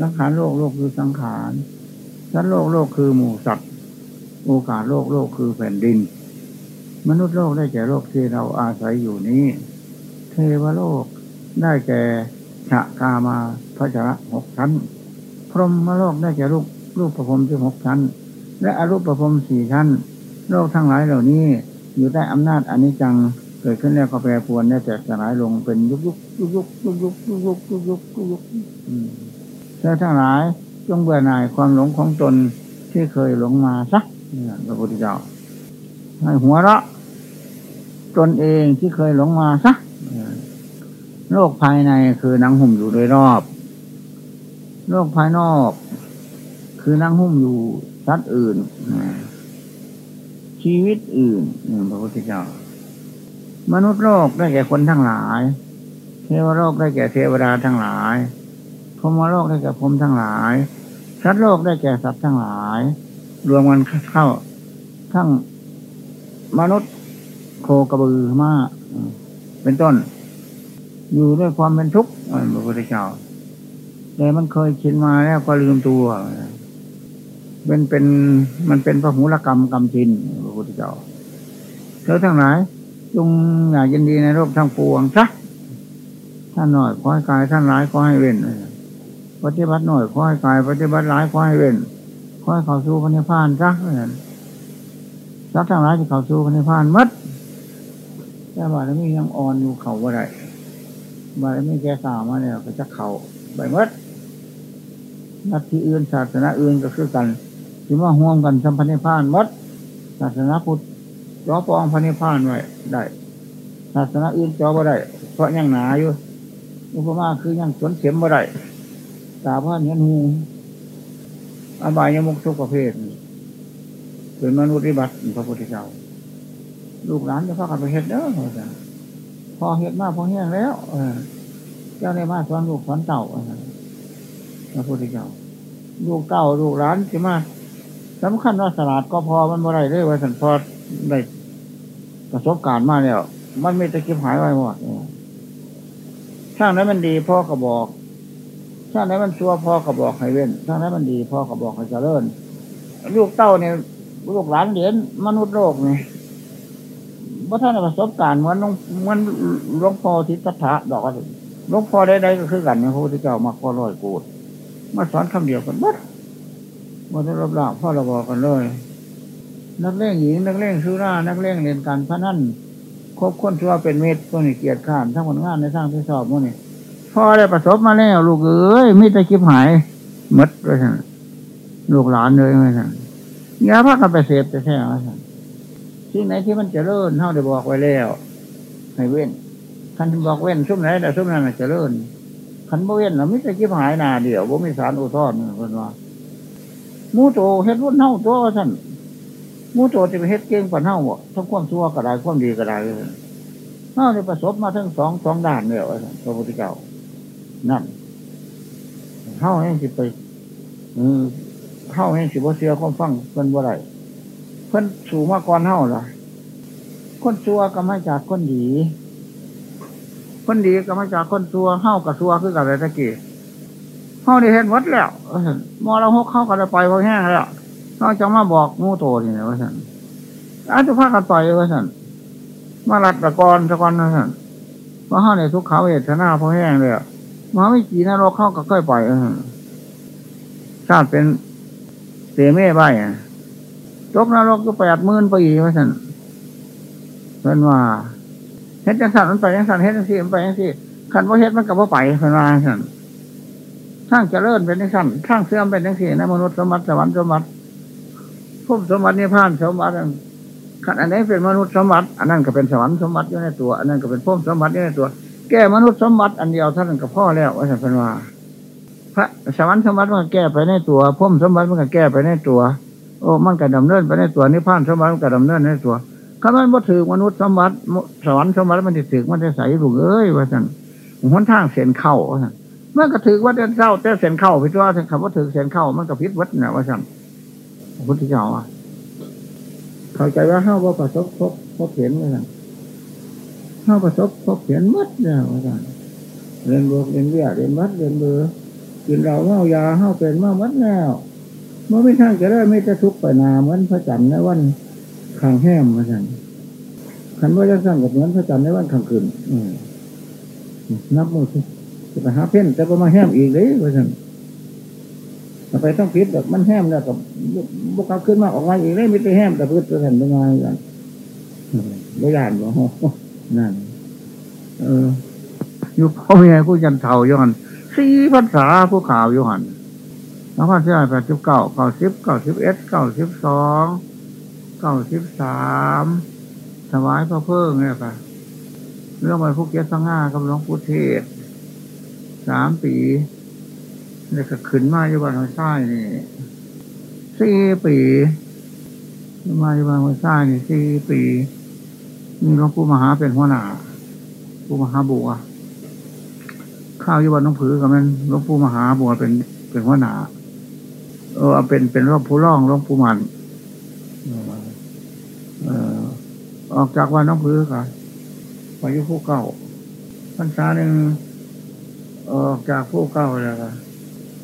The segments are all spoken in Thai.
สังขารโลกโลกคือสังขารสัตว์โลกโลกคือหมู่สัตว์ โอกาสโลกโลกคือแผ่นดิน มนุษย์โลกได้แก่โลกที่เราอาศัยอยู่นี้ เทวโลกได้แก่ฉะกามาพระจระหกชั้น พรหมโลกได้แก่ลูกลูกประพรมที่หกชั้น และอรูปประพรมสี่ชั้น โลกทั้งหลายเหล่านี้อยู่ใต้อำนาจอนิจจังเกิดขึ้นแล้วก็แปรปรวนได้แตกสลายลงเป็นยุกยุกยุกยุกยุกยุกยุกยุกยุกยุกยุก เธอทั้งหลายจงเบื่อหน่ายความหลงของตนที่เคยหลงมาสักนี่พระพุทธเจ้าให้หัวเราะตนเองที่เคยหลงมาสักโลกภายในคือนังหุ่มอยู่โดยรอบ โลกภายนอก คือนังหุ่มอยู่สัตว์อื่น ชีวิตอื่นพระพุทธเจ้า มนุษย์โลกได้แก่คนทั้งหลาย เทวโลกได้แก่เทวดาทั้งหลาย พรหมโลกได้แก่พรหมทั้งหลายสัตว์โลกได้แก่สัตว์ทั้งหลาย รวมกันเข้า ทั้งมนุษย์โคกระบือมาเป็นต้น อยู่ด้วยความเป็นทุกข์พระพุทธเจ้าแต่มันเคยชินมาแล้วก็ลืมตัวเป็นเป็นมันเป็นพระหุรกรรมกรรมจินพระพุทธเจ้าเธอทั้งหลายจงอยากยินดีในโลกทั้งปวงซะท่านหน่อยขอให้กายท่านร้ายขอให้เว้น ปฏิบัติหน่อยขอให้กาย ปฏิบัติหลายขอให้เว้นขอให้เข้าสู่พระนิพพานซะนั่นสักทั้งหลายจะเข้าสู่พระนิพพานมัดแต่บาลียังอ่อนอยู่เข่าว่าไรบาลีแก่สามาเนี่ยก็จะเข่าใบมัดนักที่อื่นศาสนาอื่นก็คือกันถือว่าห่วงกันสัมพันธ์พานมัดศาสนาพุทธจ่อปองพันธ์พานไว้ได้ศาสนาอื่นจ่อบ่ได้เพราะยังหนาอยู่อุปมาคือยังสวนเข็มบ่ได้ ตาพ่านยันหูอบายยมุกทุกประเภทเป็นมนุษย์ริบัติพระพุทธเจ้า ลูกหลานจะพากันไปเห็ดเด้อพอเห็ดมากพอแห้งแล้วเจ้าในมาสอนลูกสอนเต่าพระพุทธเจ้า ลูกเต่าลูกหลานจะมาสำคัญว่าสลาดก็พอมันบ่ได้เลยว่าสันพอได้ประสบการณ์มาแล้วมันไม่ตะกิบหายไว้หมดช่างนั้นมันดีพ่อก็บอก ถ้าไหนมันชั่วพ่อก็บอกให้เว้นถ้าไหนมันดีพ่อก็บอกให้เจริญลูกเต้าเนี่ยลูกหลานเหรียญมนุษย์โลกเนี่ยว่าท่านประสบการณ์เหมือนเหมือนหลวงพ่อทิฏฐะดอกหลวงพ่อใดๆก็คือกันเนี่ยพระพุทธเจ้ามาก็ร้อยกูดมาสอนคำเดียวกันบัดมาได้รับหลักพ่อราบอกกันเลย นักเล่งหญิงนักเล่งสุรานักเล่งเรียนการพนันครบคนชั่วเป็นเม็ดพวกนี้เกียรติข้านทั้งผลงานในสร้างที่สอบพวกนี้ พ่อได้ประสบมาแล้วลูกเอ้ยมิตรคิบหายมดเลยท่านลูกหลานเลยไม่ท่านยาพักกันไปเสพจะแค่ไหนท่านสิ่งไหนที่มันจะเลิ่นเท่าได้บอกไว้แล้วให้เว้นคันบอกเว้นชุ่มไหนแต่ชุ่มนั้นจะเลิ่นคันบ่เว้นเรามิตรคิบหายนาเดียวบ่มีสารอุทธรณ์คนว่ามูโตเฮ็ดรุ่นเท่าตัวท่านมูโตจะไปเฮ็ดเก่งกว่าเท่าทั้งความชั่วก็ได้ความดีก็ได้เท่าได้ประสบมาทั้งสองสองด้านเนี่ยพระพุทธเจ้า นั่นเข้าให้สิไปเข้าให้สิบ่เสียความฟังเพิ่นบ่ได้เพิ่นสู่มาก่อนเท่าล่ะคนซัวก็มาจากคนดี คนดีก็มาจากคนซัวเข้ากับซัวคือกับอะไรตะกี้เข้าได้เห็นวัดแล้วมอเราหกเข้ากันไปพอแห้งแล้วนอกจากมาบอกงูโตนี่นะว่าสันอาจจะพากันต่อยว่าสันมาลัดตะกอนตะกอนว่าสันว่าเข้าในทุกขาเวทนาพอแห้งเลย มาไม่กี่นรกเข้าก็ค่อยปล่อยอชาติเป็นเสเม่ใบอะตกนรกก็แปดหมื่นปีว่าสันเป็นว่าเฮ็ดจังสันมันไปจังสันเฮ็ดจังสี่มันไปจังสี่ขันว่าเฮ็ดมันกับว่าไปเป็นว่าสันทางเจริญเป็นจังสันทางเสื่อมเป็นจังสี่ในมนุษย์สมบัติสวรรค์สมบัติพุ่มสมบัตินิพพานสมบัติขันอันนี้เป็นมนุษย์สมบัติ อันนั้นก็เป็นสวรรค์สมบัติอยู่ในตัว อันนั้นก็เป็นพุ่มสมบัติอยู่ในตัว แก้มนุษย์สมบัติอันเดียวท่านกับพ่อแล้วว่าสันว่าพระสวรรค์สมบัติมันแก้ไปในตัวพุ่มสมบัติมันก็แก้ไปในตัว โอ้มันก็ดำเนินไปในตัวนิพพานสมบัติมันก็ดำเนินในตัวข้ามันบ่ถือมนุษย์สมบัติสวรรค์สมบัติมันจะถือมันจะใส่ลูกเอ้ยว่าสันหนทางเสียนเข้าว่าเมื่อก็ถือว่าเดินเศร้าแต่เสียนเข้าพิจารณาคำว่าถือเสียนเข้ามันก็พิษวัดนะว่าสันพุทธเจ้าอะเข้าใจว่าเข้าว่าประสบพบพบเห็นว่าสัน เข้าประสบพบเขียนมัดเนี่ยอาจารย์เรียนบวกเรียนเบี้ยเรียนมัดเรียนเบอร์กินเราเมายาเข้าเป็นมามัดแล้วเมื่อไม่ท่านก็ได้ไม่จะทุกข์ไปนาเหมือนพระจันทร์ในวันข้างแห้มพระจันทร์ขันว่าจะสร้างกับเหมือนพระจันทร์ในวันข้างคืนนับมือจะไปหาเพ่นแต่ก็มาแห้มอีกเลยพระจันทร์ไปต้องพิษแบบมันแห้มแล้วกับบุกเขาขึ้นมาออกมาอีกเลยไม่ได้แห้มแต่พืชพระจันเป็นไงกันไม่ยานบ่ นั่น เอออยู่พ่อแม่กูยันเท่าย้อนสี่ภาษาผู้ข่าวย้อนแล้วพันที่แปดสิบเก้าเก้าสิบเก้าสิบเอ็ดเก้าสิบสองเก้าสิบสามถวายพระเพิ่งเนี่ยค่ะเรื่องไปพวกเกียรติง่ากับหลวงปู่เทศสามปีเนี่ยก็ขึ้นมาอยู่บ้านหัวไส้นี่สี่ปีมาอยู่บ้านหัวไส้นี่สี่ปี มีหลวงปู่มหาเป็นหัวหน้าปู่มหาบัวข้าวยู่บ้านน้องผือกับมันหลวงปู่มหาบัวเป็นเป็นหัวหน้าเออเป็นเป็นรอบผู้ร่องหลวงปู่มันเออออกจากวันน้องผือกันไปยู่ผู้เก่าพรรษาหนึ่งออกจากผู้เก่าแล้วก็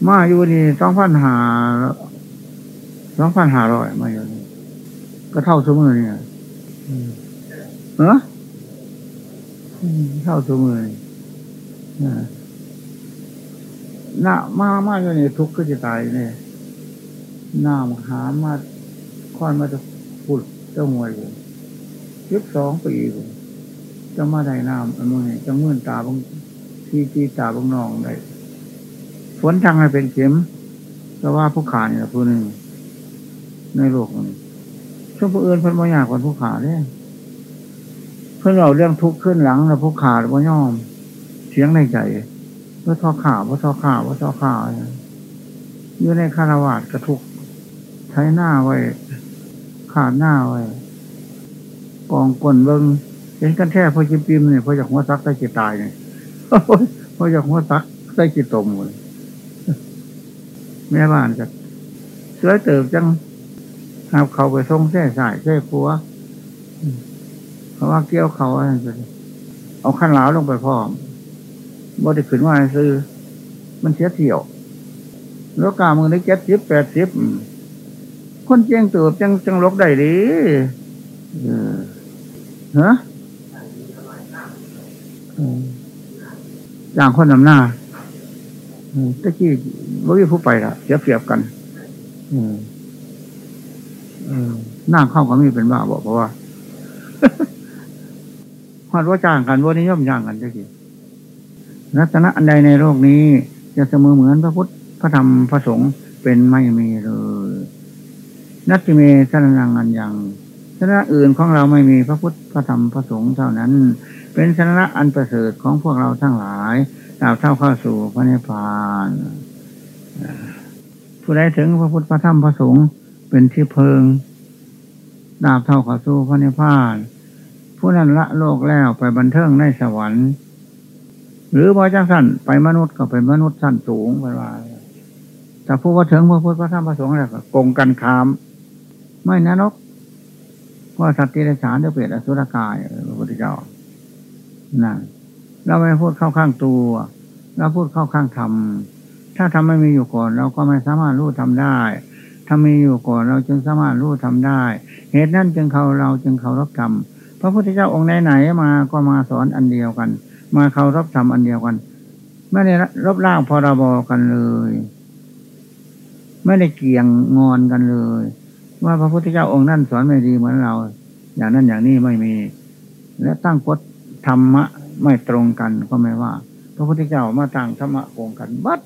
มาอยู่นี่สองพันหาสองพันหาร้อยมาอยู่นี่ก็เท่าสมือเนี่ย เออเท่าสมือหน้ามามาอยู่นี่ทุกข์ก็จะตายเนี่ยหน้าหามาค่อนมาจะพูดเจ้ามวยอยู่ยิบสองปีอยู่จะมาได้น้ำอันนี้จะมื่นตาบางที่ที่ตาบางนองได้ฝนทางให้เป็นเข็มแต่ว่าผู้ขาเนี่ยผู้หนึ่งในโลกนี้ช่วงผู้อื่นพิ่นบ่อยากกว่าผู้ขาเนี่ย เพิ่นเราเรื่องทุกข์ขึ้นหลังแล้วผู้ขาบ่ย่อม เสียงในใจว่าทอข่าวว่าทอข่าวว่าทอข่าวอยู่ในคารวาสกระทุกใช้หน้าไว้ ขาดหน้าไว้กองกลนเบิ้งเห็นกันแท้พอจิปิมเนี่ยพอจากหัวซักได้จิตตายเนี่ยพอจากหัวซักได้จิตตมเลยแม่บ้านกับเสือเติบจังหาเขาไปทรงแท่สายแท่คัว เพราะว่าเกี้ยวเขาอะไรเอาขั้นหลาวลงไปพร้อมบ่ได้ขึ้นว่าซื้อ มันเสียเที่ยวแล้วกามือได้เจ็ดสิบแปดสิบคนเจียงเติบจังจังลกได้ดีเฮะอย่างคนนำหน้าตะกี้ว่าวิผู้ไปละเสียเปรียบกันหน้าเข้าก็มีเป็นบ้าบอกเพราะว่า ฮอดว่าจ้างกันว่านิยมย่างกันตะกี้รัตนะอันใดในโลกนี้ จะเสมอเหมือนพระพุทธพระธรรมพระสงฆ์เป็นไม่มีเลยนัตติเมสรนังอันยังสนะอื่นของเราไม่มีพระพุทธพระธรรมพระสงฆ์เท่านั้น เป็นสนะอันประเสริฐของพวกเราทั้งหลายดาวเท่าเข้าสู่พระนิพพานผู้ใดถึงพระพุทธพระธรรมพระสงฆ์เป็นที่เพิงดาบเท่าเข้าสู่พระนิพพาน ผู้นั้นละโลกแล้วไปบันเทิงในสวรรค์ หรือพอจังสั้นไปมนุษย์ก็เป็นมนุษย์สั้นสูงไปว่าแต่ผู้ว่าถึงพระพุทธพระธรรมพระสงฆ์แล้วก็กงกันคาม ไม่นรกเพราะสัตว์ที่ไรสารจะเปลี่ยนอสุรกายพระพุทธเจ้านั่นเราไม่พูดเข้าข้างตัว เราพูดเข้าข้างธรรม ถ้าทำไม่มีอยู่ก่อน เราก็ไม่สามารถรู้ทำได้ ถ้ามีอยู่ก่อนเราจึงสามารถรู้ทำได้ เหตุนั้นจึงเขาเราจึงเขารับกรรม พระพุทธเจ้าองค์ไหนๆมาก็มาสอนอันเดียวกัน มาเคารพธรรมอันเดียวกัน ไม่ได้รบล่างพรบกันเลย ไม่ได้เกี่ยงงอนกันเลย ว่าพระพุทธเจ้าองค์นั่นสอนไม่ดีเหมือนเรา อย่างนั้นอย่างนี้ไม่มี และตั้งกฎธรรมะไม่ตรงกันก็ไม่ว่า พระพุทธเจ้ามาตั้งธรรมะโกงกันบัด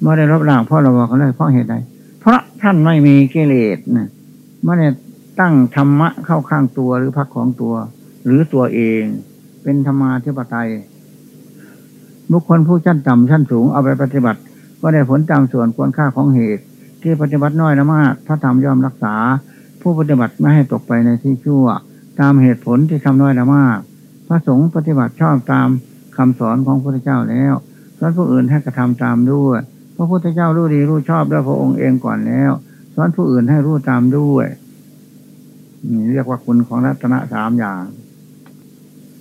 ไม่ได้รบล่างพรบกันเลยเพราะเหตุใดเพราะท่านไม่มีกิเลสนะไม่ได้ ตั้งธรรมะเข้าข้างตัวหรือพักของตัว หรือตัวเอง เป็นธรรมาธิปไตยบุคคลผู้ชั้นต่ำชั้นสูงเอาไปปฏิบัติ ก็ได้ผลตามส่วนควรค่าของเหตุ ที่ปฏิบัติน้อยละมากพระธรรมย่อมรักษา ผู้ปฏิบัติไม่ให้ตกไปในที่ชั่ว ตามเหตุผลที่ทำน้อยละมาก พระสงฆ์ปฏิบัติชอบตามคำสอนของพระพุทธเจ้าแล้วสอนผู้อื่นให้กระทำตามด้วยพระพุทธเจ้ารู้ดีรู้ชอบด้วยพระองค์เองก่อนแล้วสอนผู้อื่นให้รู้ตามด้วย นี่เรียกว่าคุณของรัตนะสามอย่าง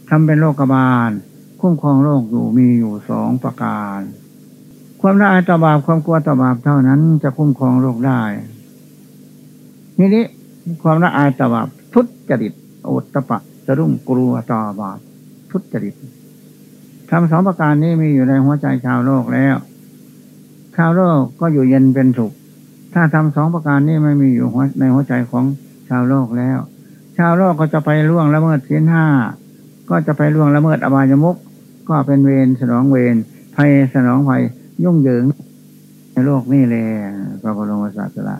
ทำเป็นโรคบาล คุ้มครองโรคอยู่มีอยู่สองประการ ความละอายต่อบาปความกลัวต่อบาปเท่านั้นจะคุ้มครองโลกได้ทีนี้ความละอายต่อบาปทุจริตโอตตะปะจะรุ่งกลัวต่อบาปทุจริตทำสองประการนี้มีอยู่ในหัวใจชาวโลกแล้ว ชาวโลกก็อยู่เย็นเป็นสุขถ้าทำสองประการนี้ไม่มีอยู่ในหัวใจของ ชาวโลกแล้ว ชาวโลกก็จะไปล่วงละเมิดศีลห้าก็จะไปล่วงละเมิดอบายมุกก็เป็นเวรสนองเวรภัยสนองภัยยุ่งเหยิง ในโลกนี่เลยพระบรมศาสดา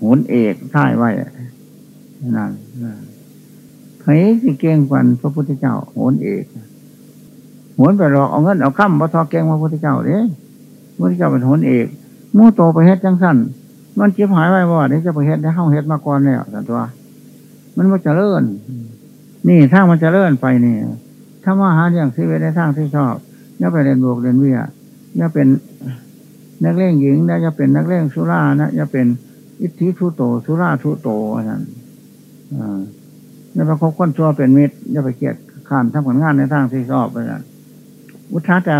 หุนเอกท่ายไว้นั่นใครสิเก่งกว่าพระพุทธเจ้าโหนเอกโหนไปหลอกเอาเงินเอาข้ามมาทอเก่งพระพุทธเจ้าเด้พระพุทธเจ้าเป็นโหนเอกมู่โตไปเฮ็ดจังสั้น มันเจ็บหายไว้บ่เนี่จะไปเฮ็ดได้เข้าเฮ็ดมาก่อนแล้วสันตัว มันมาจะเลื่อนนี่ถ้ามันจะเลื่อนไปนี่ถ้ามาหาอย่างที่เวในทางที่ชอบอย่าไปเรียนบวกเรียนวิทยาอย่าเป็นนักเล่งหญิงนะอย่าเป็นนักเล่งสุรานะอย่าเป็นอิทธิทุโตสุราทุโตนั่นอย่าไปคบคนชั่วเป็นมิตรอย่าไปเกียดข้ามทำผลงานในทางที่ชอบไปนั่นอุทาจา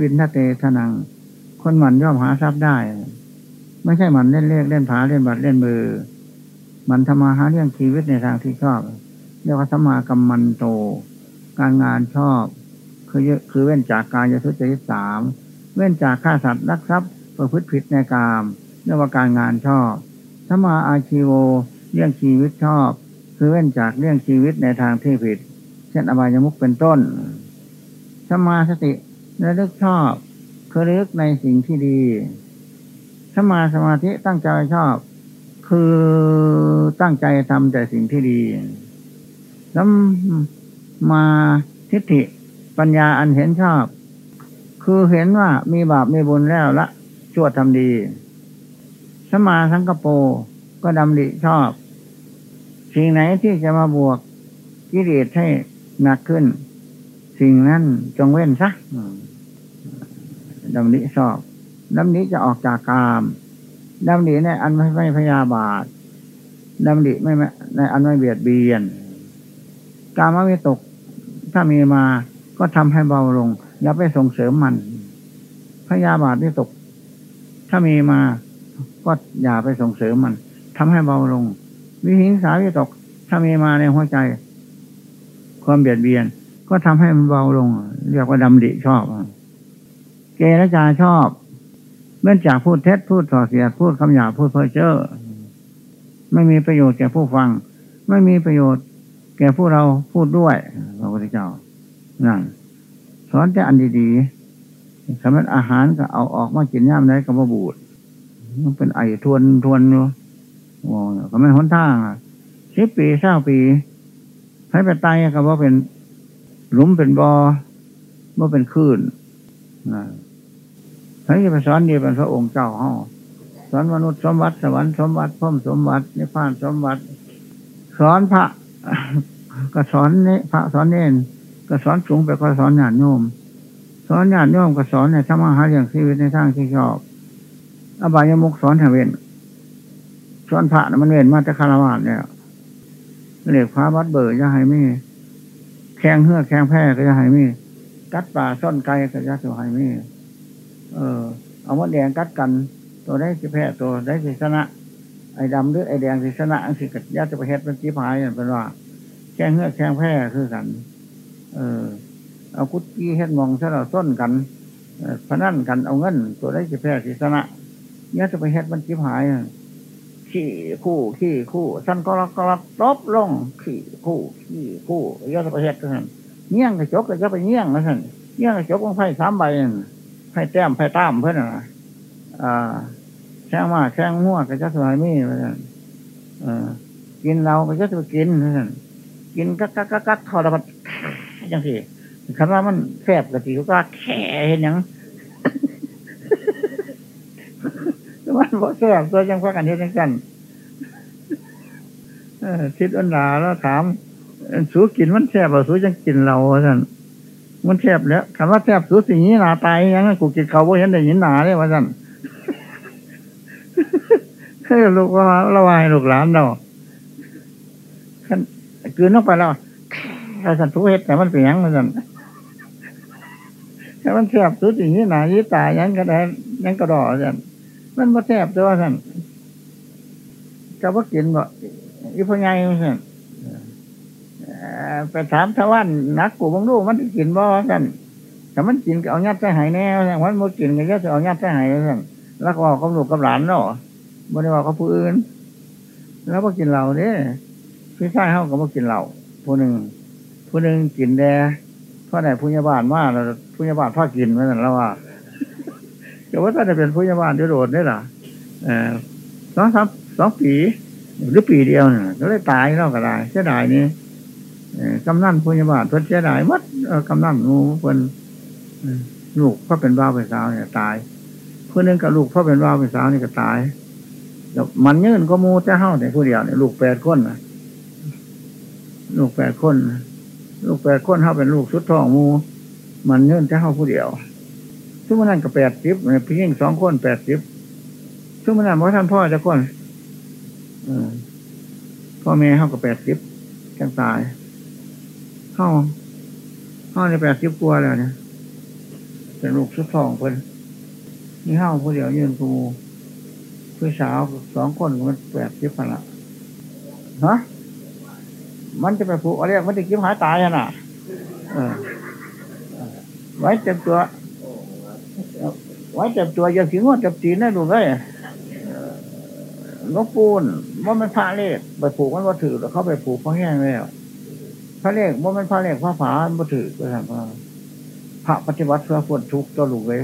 วินทเตทนัง คนหมันย่อมหาทรัพย์ได้ ไม่ใช่มันเล่นเลขเล่นผาเล่นบัตรเล่นมือ มันทำมาหาเรื่องชีวิตในทางที่ชอบ เรียกว่าสมากรรมันโต การงานชอบ คือคือเว้นจากการยทุจริตสามเว้นจากฆ่าสัตว์รักทรัพย์ประพฤติผิดในกามเรียกว่าการงานชอบสมาอาชีโวเรื่องชีวิตชอบ คือเว้นจากเรื่องชีวิตในทางที่ผิด เช่นอบายมุกเป็นต้นสมาสติระลึกชอบคือระลึกในสิ่งที่ดี สมาสมาธิตั้งใจชอบ คือตั้งใจทำแต่สิ่งที่ดีแล้วมาทิฏฐิปัญญาอันเห็นชอบ คือเห็นว่ามีบาปมีบุญแล้วละชั่วทำดี สมาสังกโปก็ดำริชอบ สิ่งไหนที่จะมาบวกกิเลสให้หนักขึ้น สิ่งนั้นจงเว้นซะดำริชอบ ดำริจะออกจากกามดำริในอันไม่ไม่พยาบาทดำริไม่ในอันไม่เบียดเบียน กามวิตกถ้ามีมาก็ทำให้เบาลงอย่าไปส่งเสริมมัน พยาบาทที่ตก ถ้ามีมาก็อย่าไปส่งเสริมมันทำให้เบาลง วิหิงสาที่ตก ถ้ามีมาในหัวใจ ความเบียดเบียน ก็ทำให้มันเบาลง เรียกว่าดำดิชอบ เกรจาชอบ เมื่อจากพูดเท็จพูดส่อเสียดพูดคำหยาพูดเพ้อเจ้อไม่มีประโยชน์แก่ผู้ฟัง ไม่มีประโยชน์ แก่ผู้เราพูดด้วยพระพุทธเจ้านั่นสอนแต่อันดีๆสมัยอาหารก็เอาออกมากินย่ามได้กับบูดมันเป็นไอทวนทวนอยู่โอ้ก็ไม่หนทางสิบปีเศร้าปีให้ไปตายก็ว่าเป็นหลุมเป็นบอ่อว่าเป็นคลื่น นะให้ไปสอนดีเป็นพระองค์เจ้าห้อสอนมนุษย์สมบัติสวรรค์สมบัติพ่มสมบัตินิพพานสมบัติ สอนพระก็สอนนี่พระสอนเน้นก็สอนสูงไปก็สอนญาติโยมสอนญาติโยมก็สอนในธรรมะหาเรื่องชีวิตในทางที่ชอบอบายมุกสอนให้เวนสอนพระมันเว้นมาจากคารวะเนี่ยเรียกพระวัดเบิร์จะให้มีแข้งเหื่อแข้งแพ้ก็จะให้มีกัดป่าซ่อนไก่ก็จะจะให้มี เออ เอามดแดงกัดกัน ตัวได้จะแพ้ตัวได้สิชนะไอ้ดำหรือไอ้แดงสิชนะอันสิกัดยาจะไปเฮ็ดเป็นจีพายเป็นว่าแข้งเหื่อแข้งแพ้คือกัน เออ เอากุฏิเฮ็ดมองถ้าเราส้นกันพนันกันเอาเงิน ตัวได้จะแพ้ศีสนะเนี่ยจะไปเฮ็ดมันจิบหายขี่คู่ขี่คู่สั้นก็รักก็รักตบลงขี่คู่ขี่คู่เนี่ยจะไปเฮ็ดกันเงี้ยงกระจกก็จะไปเงี้ยงนะท่านเงี้ยงกระจกต้องไพ่สามใบ ไพ่แต้มไพ่ต้ามเพื่อนนะอ่าแข้งมาแข้งมั่วก็จะสวยมีเหมือนกินเราก็จะไปกินเหมือนกินกักกักกักกักทอดมันจังสิคำว่ามันแสบกะทิก็แค่เห็นยังมันบ่แสบตัวจังพักกันเห็นกันทิศอันดาแล้วถาม สูกินมันแสบหรือสูจังกินเราท่าน มันแสบแล้วคำว่าแสบสูสิ่งนี้หนาตายยังกูกินเขาบ่เห็นได้ยินหนาเลยว่าท่านให้ลูกว่าระวายลูกหลานเราขันคืนลงไปแล้วถ้าสันทุเฮ็ดแต่มันเปียงมันสันถ้ามันเสียบสุดอย่งนี้หนายี่ตายยังก็ได้ยังกระดอสันมันมาแทบตัวสันกับว่ากินบ่อีพ่อใหญ่สัน ไปถามทวันนักกูบังดูมันกินบ่สันแต่มันกินเอายัดใส่หายแน่สันมันมันกินก็จะเอายัดใส่หายสันแล้วก็บอกกับลูกกับหลานเนาะบ่ได้บอกกับผู้อื่น แล้วมากินเหล้าเนี่ยพี่ชายเขาก็มากินเหล้าผู้หนึ่งผู้หนึ่งกินแดเพราะไหนผู้ยาบาลมาแล้วผู้ยาบาลพ่อกินมือนกันแล้วว่าแต่ว่าถ้าจะเป็นผู้ยาบาลโดดได้หรอเออสองสามสองปีหรือปีเดียวเนี่ยก็เลยตายแล้วก็ได้เสียดายนี่ กำนันผู้ยาบาลเพิ่นเสียดายมัดกำนันงูเพิ่นลูกพ่อเป็นบ้าเป็นสาวเนี่ยตายผู้หนึ่งกับลูกพ่อเป็นบ้าเป็นสาวนี่ก็ตายมันยืนก็มูจะเฮ้าแต่ผู้เดียวเนี่ยลูกแปดคนนะลูกแปดคน ลูกแปดคนเฮ้าเป็นลูกสุดทองมู มันยืนจะเฮ้าผู้เดียวทุกมันนั่นก็แปดสิบพี่ยิ่งสองคนแปดสิบทุกมันนั่นว่าะท่านพ่อจะคนพ่อแม่เฮ้าก็แปดสิบจังตาย เฮ้าเฮ้าในแปดสิบกลัวแล้วเนี่ยเป็นลูกสุดทองเพิ่นนี่เฮ้าผู้เดียวยืนกูพี่สาวสองคนมันแปดสิบพันละฮะมันจะไปผูกอะไรมันจะกิ้มหายตายอะไว้เจ็บตัว ไว้เจ็บตัวอย่าขี้งวดเจ็บจีนได้ดูเลยนกปูนว่ามันพระเลขไปผูกมันว่าถือแล้วเขาไปผูกเพราะแห้งแล้ว พระเลขว่ามันพระเลขพระฝาบ่ถือก็ทำพระปฏิบัติเพื่อพ้นทุกข์ตัวลูกเลย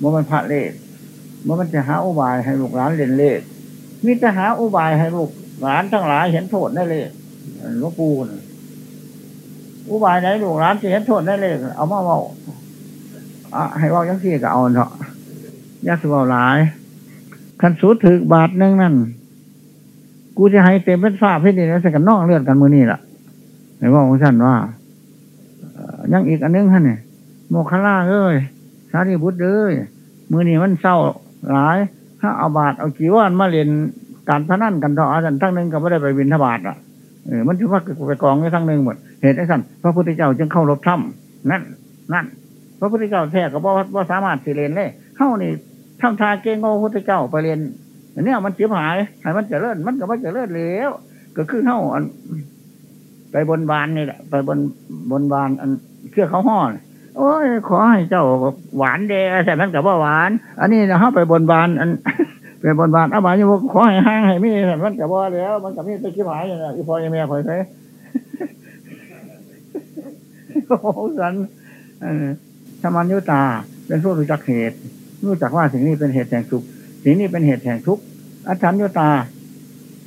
ว่ามันพระเลขว่ามันจะหาอุบายให้ลูกหลานเรียนเลขมิจะหาอุบายให้ลูกหลานทั้งหลายเห็นโทษได้เลยหลวงปู่อุบายไหนลูกหลานจะเห็นโทษได้เลยเอามาเมาอะให้ว่ายังสี่ก็เอาเถอะยาสุบหลายคันสูถือบาทนึงนั่นกูจะให้เต็มเป็นฝ้าพี่ดีนะสักกันนอกเลือดกันมือนี่แหละ ไหนว่าของฉันว่ายังอีกอันนึงท่านเนี่ยโมคลาเอ้ยสารีบุตรเอ้ยมือนี่มันเศร้าหลาย ถ้าเอาบาทเอาจีวรมาเรียนการพนันกันต่ออาจารย์ทั้งนึงก็ไม่ได้ไปบินทบาทอะเออมันถือว่าไปกองไว้ทั้งนึงหมดเหตุไอ้สั่นพระพุทธเจ้าจึงเข้ารบถ้ำนั่นนั่นพระพุทธเจ้าแท้ก็บอกว่าสามารถสิเรียนเลยเข้านี่ทำทาเก่งโง่พุทธเจ้าไปเรียนอันนี้มันเสียหายให้มันเจริญมันก็ไม่เจริญแล้วก็คือเข้าอัน ไปบนบานนี่แหละ ไปบนบนบานอันเชื่อเขาห่อโอ้ยขอให้เจ้าหวานเดแต่มันกับว่าหวาน อันนี้นะเขาไปบนบานอันไปบนบานอาบานอยู่ขอให้ห้างให้มีมันกับว่าแล้ว มันกับมีตะกี้หายอย่างนี้อีพอยแม่คอยใช้โอ้สันธรรมัญยุตา เป็นผู้รู้จักเหตุ รู้จักว่าสิ่งนี้เป็นเหตุแห่งสุขสิ่งนี้เป็นเหตุแห่งทุกข์อาจารย์ยุตา